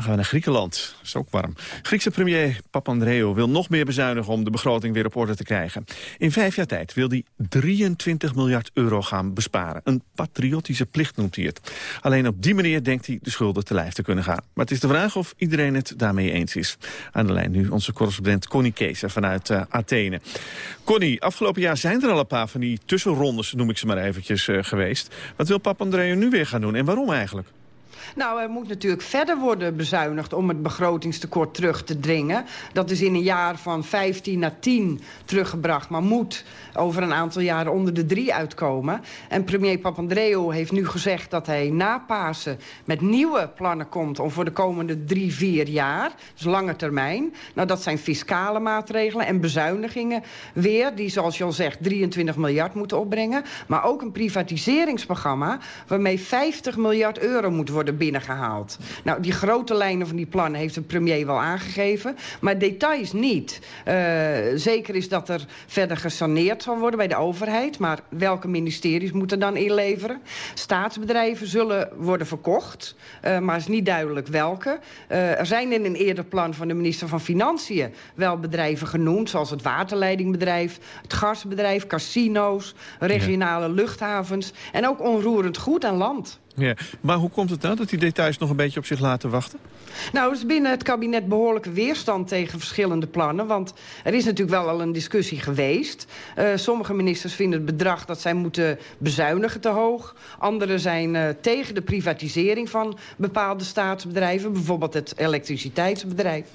Dan gaan we naar Griekenland. Dat is ook warm. Griekse premier Papandreou wil nog meer bezuinigen om de begroting weer op orde te krijgen. In vijf jaar tijd wil hij 23 miljard euro gaan besparen. Een patriotische plicht noemt hij het. Alleen op die manier denkt hij de schulden te lijf te kunnen gaan. Maar het is de vraag of iedereen het daarmee eens is. Aan de lijn nu onze correspondent Connie Keeser vanuit uh, Athene. Connie, afgelopen jaar zijn er al een paar van die tussenrondes, noem ik ze maar eventjes, uh, geweest. Wat wil Papandreou nu weer gaan doen en waarom eigenlijk? Nou, er moet natuurlijk verder worden bezuinigd om het begrotingstekort terug te dringen. Dat is in een jaar van 15 naar 10 teruggebracht, maar moet over een aantal jaren onder de 3 uitkomen. En premier Papandreou heeft nu gezegd dat hij na Pasen met nieuwe plannen komt om voor de komende 3, 4 jaar, dus lange termijn. Nou, dat zijn fiscale maatregelen en bezuinigingen weer, die zoals je zegt 23 miljard moeten opbrengen. Maar ook een privatiseringsprogramma waarmee 50 miljard euro moet worden binnengehaald. Nou, die grote lijnen van die plannen heeft de premier wel aangegeven. Maar details niet. Uh, zeker is dat er verder gesaneerd zal worden bij de overheid. Maar welke ministeries moeten dan inleveren? Staatsbedrijven zullen worden verkocht. Uh, maar is niet duidelijk welke. Uh, er zijn in een eerder plan van de minister van Financiën... wel bedrijven genoemd, zoals het waterleidingbedrijf... het gasbedrijf, casino's, regionale luchthavens... en ook onroerend goed en land. Ja. Maar hoe komt het nou dat die details nog een beetje op zich laten wachten? Nou, er is binnen het kabinet behoorlijke weerstand tegen verschillende plannen. Want er is natuurlijk wel al een discussie geweest. Uh, sommige ministers vinden het bedrag dat zij moeten bezuinigen te hoog. Anderen zijn uh, tegen de privatisering van bepaalde staatsbedrijven. Bijvoorbeeld het elektriciteitsbedrijf.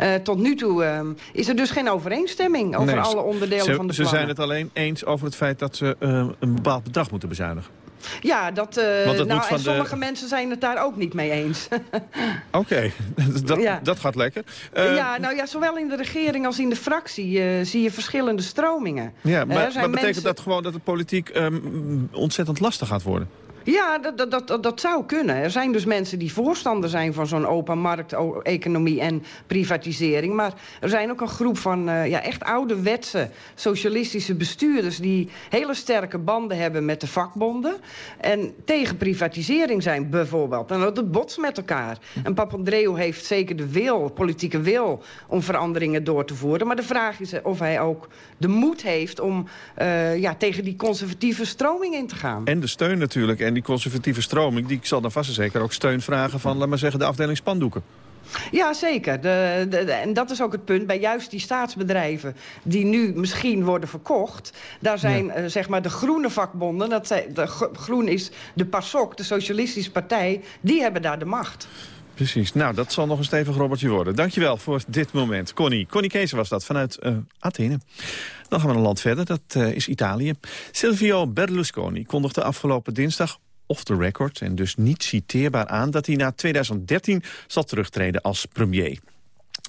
Uh, tot nu toe is er dus geen overeenstemming over nee, alle onderdelen ze, van de plannen. Ze zijn het alleen eens over het feit dat ze een bepaald bedrag moeten bezuinigen. Ja, dat, uh, dat nou, en de... sommige mensen zijn het daar ook niet mee eens. Oké, okay. dat, ja. dat gaat lekker. Uh, ja, nou ja, zowel in de regering als in de fractie uh, zie je verschillende stromingen. Ja, maar, maar betekent mensen... dat gewoon dat de politiek um, ontzettend lastig gaat worden? Ja, dat, dat, dat, dat zou kunnen. Er zijn dus mensen die voorstander zijn van zo'n open markt-economie en privatisering. Maar er zijn ook een groep van uh, ja, echt ouderwetse socialistische bestuurders... die hele sterke banden hebben met de vakbonden. En tegen privatisering zijn bijvoorbeeld. En dat botst met elkaar. En Papandreou heeft zeker de wil, politieke wil... om veranderingen door te voeren. Maar de vraag is of hij ook de moed heeft om uh, ja, tegen die conservatieve stroming in te gaan. En de steun natuurlijk. En die conservatieve stroming, die zal dan vast en zeker ook steun vragen van, laat maar zeggen, de afdeling spandoeken. Ja, zeker. De, de, de, en dat is ook het punt. Bij juist die staatsbedrijven die nu misschien worden verkocht... daar zijn ja. uh, zeg maar de groene vakbonden... Dat zijn, de groen is de PASOK, de Socialistische Partij... die hebben daar de macht. Precies. Nou, dat zal nog een stevig robbertje worden. Dankjewel voor dit moment. Connie. Connie Kees was dat vanuit uh, Athene. Dan gaan we een land verder. Dat uh, is Italië. Silvio Berlusconi kondigde afgelopen dinsdag off the record... en dus niet citeerbaar aan dat hij na 2013 zal terugtreden als premier.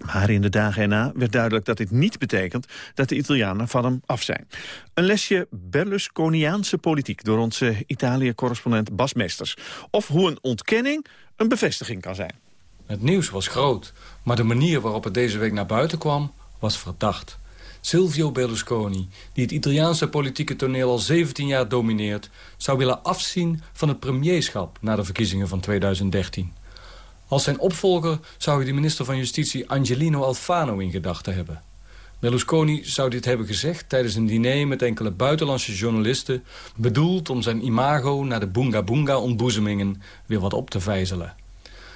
Maar in de dagen erna werd duidelijk dat dit niet betekent dat de Italianen van hem af zijn. Een lesje Berlusconiaanse politiek door onze Italië-correspondent Bas Mesters. Of hoe een ontkenning een bevestiging kan zijn. Het nieuws was groot, maar de manier waarop het deze week naar buiten kwam was verdacht. Silvio Berlusconi, die het Italiaanse politieke toneel al 17 jaar domineert... zou willen afzien van het premierschap na de verkiezingen van 2013. Als zijn opvolger zou hij de minister van Justitie Angelino Alfano in gedachten hebben. Berlusconi zou dit hebben gezegd tijdens een diner met enkele buitenlandse journalisten... bedoeld om zijn imago na de boonga-boonga-ontboezemingen weer wat op te vijzelen.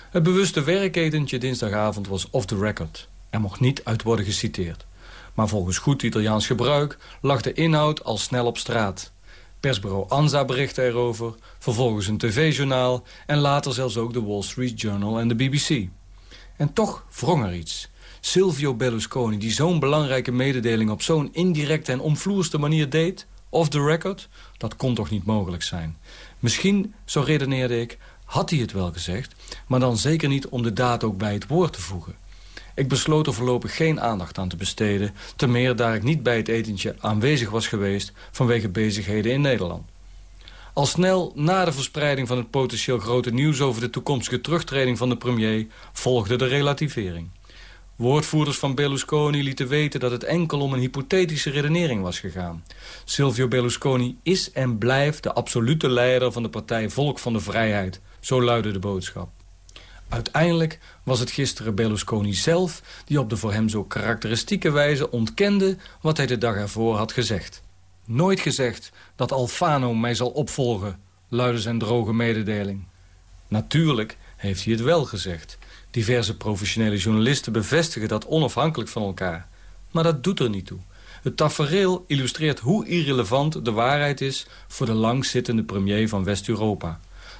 Het bewuste werketentje dinsdagavond was off the record. Er mocht niet uit worden geciteerd. Maar volgens goed Italiaans gebruik lag de inhoud al snel op straat. Persbureau ANSA berichtte erover, vervolgens een tv-journaal... en later zelfs ook de Wall Street Journal en de BBC. En toch wrong er iets. Silvio Berlusconi, die zo'n belangrijke mededeling... op zo'n indirecte en omvloerste manier deed, off the record... dat kon toch niet mogelijk zijn. Misschien, zo redeneerde ik, had hij het wel gezegd... maar dan zeker niet om de daad ook bij het woord te voegen. Ik besloot er voorlopig geen aandacht aan te besteden... te meer daar ik niet bij het etentje aanwezig was geweest... vanwege bezigheden in Nederland. Al snel na de verspreiding van het potentieel grote nieuws... over de toekomstige terugtreding van de premier... volgde de relativering. Woordvoerders van Berlusconi lieten weten dat het enkel om een hypothetische redenering was gegaan. Silvio Berlusconi is en blijft de absolute leider van de partij Volk van de Vrijheid. Zo luidde de boodschap. Uiteindelijk was het gisteren Berlusconi zelf... die op de voor hem zo karakteristieke wijze ontkende... wat hij de dag ervoor had gezegd. Nooit gezegd dat Alfano mij zal opvolgen... luidde zijn droge mededeling. Natuurlijk heeft hij het wel gezegd. Diverse professionele journalisten bevestigen dat onafhankelijk van elkaar. Maar dat doet er niet toe. Het tafereel illustreert hoe irrelevant de waarheid is... voor de langzittende premier van West-Europa...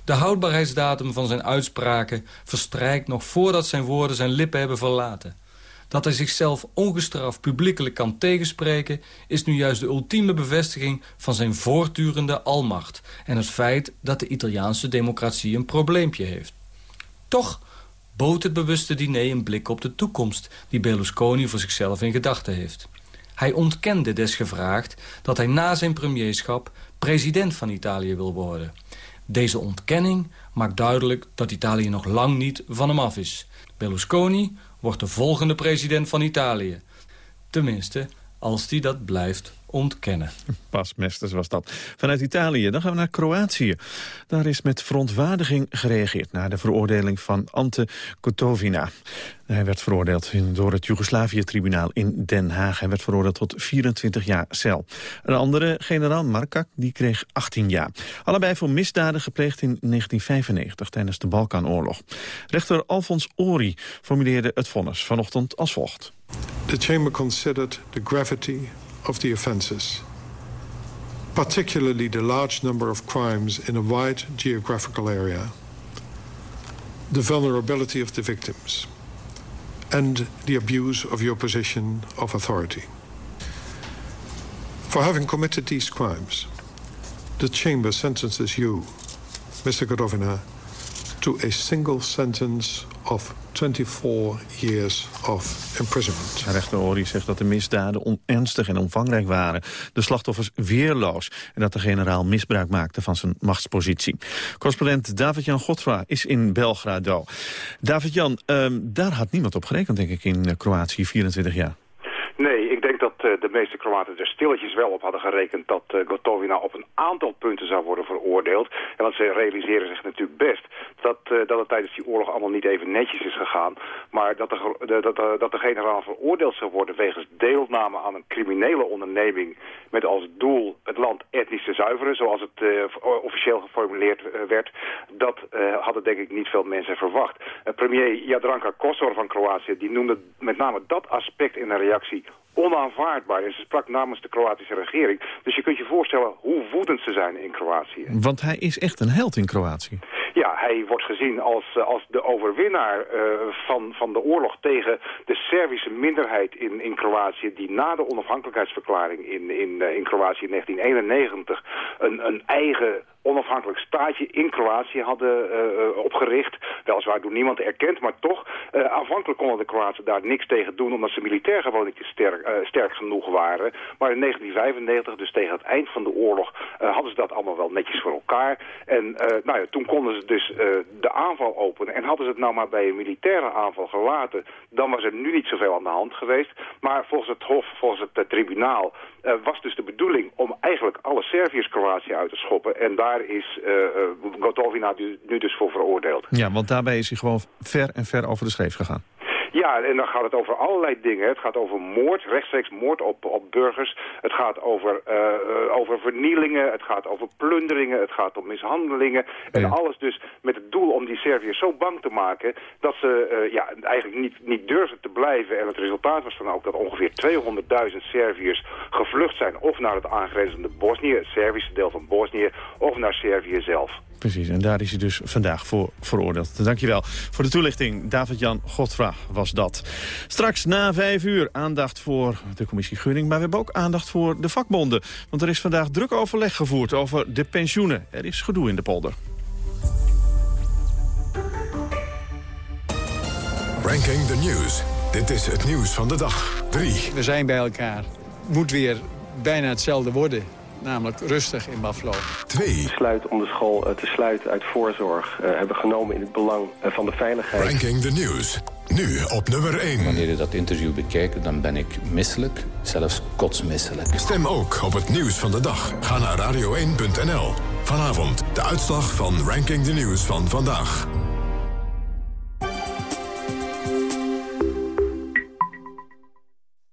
De houdbaarheidsdatum van zijn uitspraken verstrijkt nog voordat zijn woorden zijn lippen hebben verlaten. Dat hij zichzelf ongestraft publiekelijk kan tegenspreken... is nu juist de ultieme bevestiging van zijn voortdurende almacht... en het feit dat de Italiaanse democratie een probleempje heeft. Toch bood het bewuste diner een blik op de toekomst... die Berlusconi voor zichzelf in gedachten heeft. Hij ontkende desgevraagd dat hij na zijn premierschap... president van Italië wil worden... Deze ontkenning maakt duidelijk dat Italië nog lang niet van hem af is. Berlusconi wordt de volgende president van Italië. Tenminste, als hij dat blijft ontkennen. Pas Mesters was dat. Vanuit Italië, dan gaan we naar Kroatië. Daar is met verontwaardiging gereageerd... naar de veroordeling van Ante Kotovina. Hij werd veroordeeld door het Joegoslavië-tribunaal in Den Haag. Hij werd veroordeeld tot 24 jaar cel. Een andere, generaal Markak, die kreeg 18 jaar. Allebei voor misdaden gepleegd in 1995 tijdens de Balkanoorlog. Rechter Alfons Ori formuleerde het vonnis vanochtend als volgt. The chamber considered the gravity of the offences, particularly the large number of crimes in a wide geographical area, the vulnerability of the victims, and the abuse of your position of authority. For having committed these crimes, the chamber sentences you, Mr. Gorovina, to a single sentence of 24 years of imprisonment. Rechter Ori zegt dat de misdaden onernstig en omvangrijk waren. De slachtoffers weerloos. En dat de generaal misbruik maakte van zijn machtspositie. Correspondent David-Jan Godfra is in Belgrado. David-Jan, um, daar had niemand op gerekend, denk ik, in Kroatië, 24 jaar. Nee, ik denk dat uh, de meeste Kroaten er stilletjes wel op hadden gerekend dat uh, Gotovina op een aantal punten zou worden veroordeeld. En want ze realiseren zich natuurlijk best dat, uh, dat het tijdens die oorlog allemaal niet even netjes is gegaan. Maar dat de, dat, dat de generaal veroordeeld zou worden wegens deelname aan een criminele onderneming met als doel het land etnisch te zuiveren, zoals het officieel geformuleerd werd, dat hadden denk ik niet veel mensen verwacht. premier Jadranka Kosor van Kroatië, die noemde met name dat aspect in een reactie onaanvaardbaar. En ze sprak namens de Kroatische regering. Dus je kunt je voorstellen hoe woedend ze zijn in Kroatië. Want hij is echt een held in Kroatië. Ja, hij wordt gezien als, als de overwinnaar uh, van, van de oorlog tegen de Servische minderheid in, in Kroatië... die na de onafhankelijkheidsverklaring in, in, uh, in Kroatië in 1991 een, een eigen onafhankelijk staatje in Kroatië hadden opgericht. Weliswaar door niemand erkend, maar toch. Uh, aanvankelijk konden de Kroaten daar niks tegen doen... omdat ze militair gewoon niet sterk, sterk genoeg waren. Maar in 1995, dus tegen het eind van de oorlog... hadden ze dat allemaal wel netjes voor elkaar. En nou ja, toen konden dus de aanval openen. En hadden ze het nou maar bij een militaire aanval gelaten... dan was er nu niet zoveel aan de hand geweest. Maar volgens het Hof, volgens het tribunaal... was dus de bedoeling om eigenlijk alle Serviërs Kroatië uit te schoppen... En daar is Gotovina nu, nu dus voor veroordeeld. Ja, want daarbij is hij gewoon ver en ver over de schreef gegaan. Ja, en dan gaat het over allerlei dingen. Het gaat over moord, rechtstreeks moord op, op burgers. Het gaat over, uh, over vernielingen, het gaat over plunderingen, het gaat om mishandelingen. En ja. alles dus met het doel om die Serviërs zo bang te maken... dat ze uh, ja, eigenlijk niet, niet durfden te blijven. En het resultaat was dan ook dat ongeveer 200.000 Serviërs gevlucht zijn... of naar het aangrenzende Bosnië, het Servische deel van Bosnië... of naar Servië zelf. Precies, en daar is hij dus vandaag voor veroordeeld. Dankjewel voor de toelichting. David-Jan Godfra was dat. Straks na vijf uur aandacht voor de commissie Gunning... maar we hebben ook aandacht voor de vakbonden. Want er is vandaag druk overleg gevoerd over de pensioenen. Er is gedoe in de polder. Ranking the News. Dit is het nieuws van de dag. 3. We zijn bij elkaar. Moet weer bijna hetzelfde worden namelijk rustig in Buffalo. Twee. besluit om de school te sluiten uit voorzorg uh, hebben genomen in het belang uh, van de veiligheid. Ranking the News. Nu op nummer 1. Wanneer je dat interview bekijkt, dan ben ik misselijk, zelfs kotsmisselijk. Stem ook op het nieuws van de dag. Ga naar radio1.nl. Vanavond de uitslag van Ranking the News van vandaag.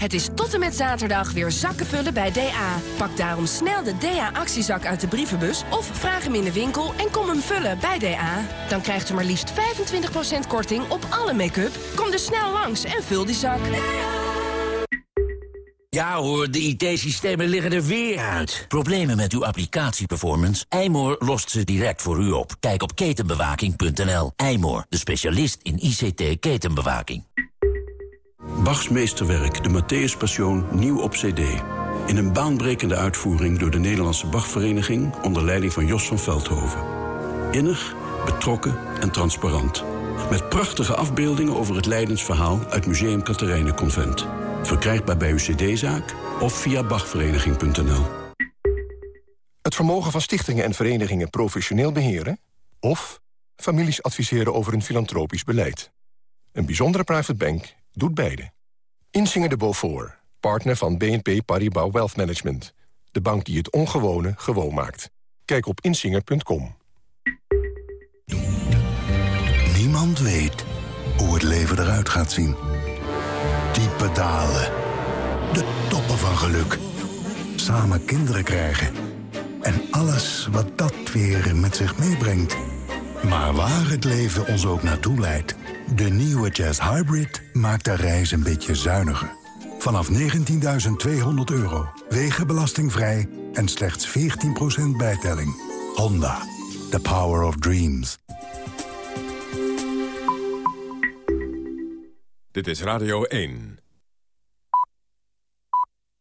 Het is tot en met zaterdag weer zakken vullen bij DA. Pak daarom snel de DA-actiezak uit de brievenbus... of vraag hem in de winkel en kom hem vullen bij DA. Dan krijgt u maar liefst 25% korting op alle make-up. Kom dus snel langs en vul die zak. Ja hoor, de IT-systemen liggen er weer uit. Problemen met uw applicatieperformance? Eymoor lost ze direct voor u op. Kijk op ketenbewaking.nl. Eymoor, de specialist in ICT-ketenbewaking. Bachs meesterwerk, de Matthäus Passion, nieuw op cd. In een baanbrekende uitvoering door de Nederlandse Bachvereniging... onder leiding van Jos van Veldhoven. Innig, betrokken en transparant. Met prachtige afbeeldingen over het Leidensverhaal uit Museum Convent. Verkrijgbaar bij uw cd-zaak of via bachvereniging.nl. Het vermogen van stichtingen en verenigingen professioneel beheren... of families adviseren over een filantropisch beleid. Een bijzondere private bank doet beide. Insinger de Beaufort, partner van BNP Paribas Wealth Management. De bank die het ongewone gewoon maakt. Kijk op insinger.com. Niemand weet hoe het leven eruit gaat zien. Diepe dalen. De toppen van geluk. Samen kinderen krijgen. En alles wat dat weer met zich meebrengt. Maar waar het leven ons ook naartoe leidt... de nieuwe Jazz Hybrid maakt de reis een beetje zuiniger. Vanaf 19.200 euro, wegenbelastingvrij en slechts 14% bijtelling. Honda, the power of dreams. Dit is Radio 1.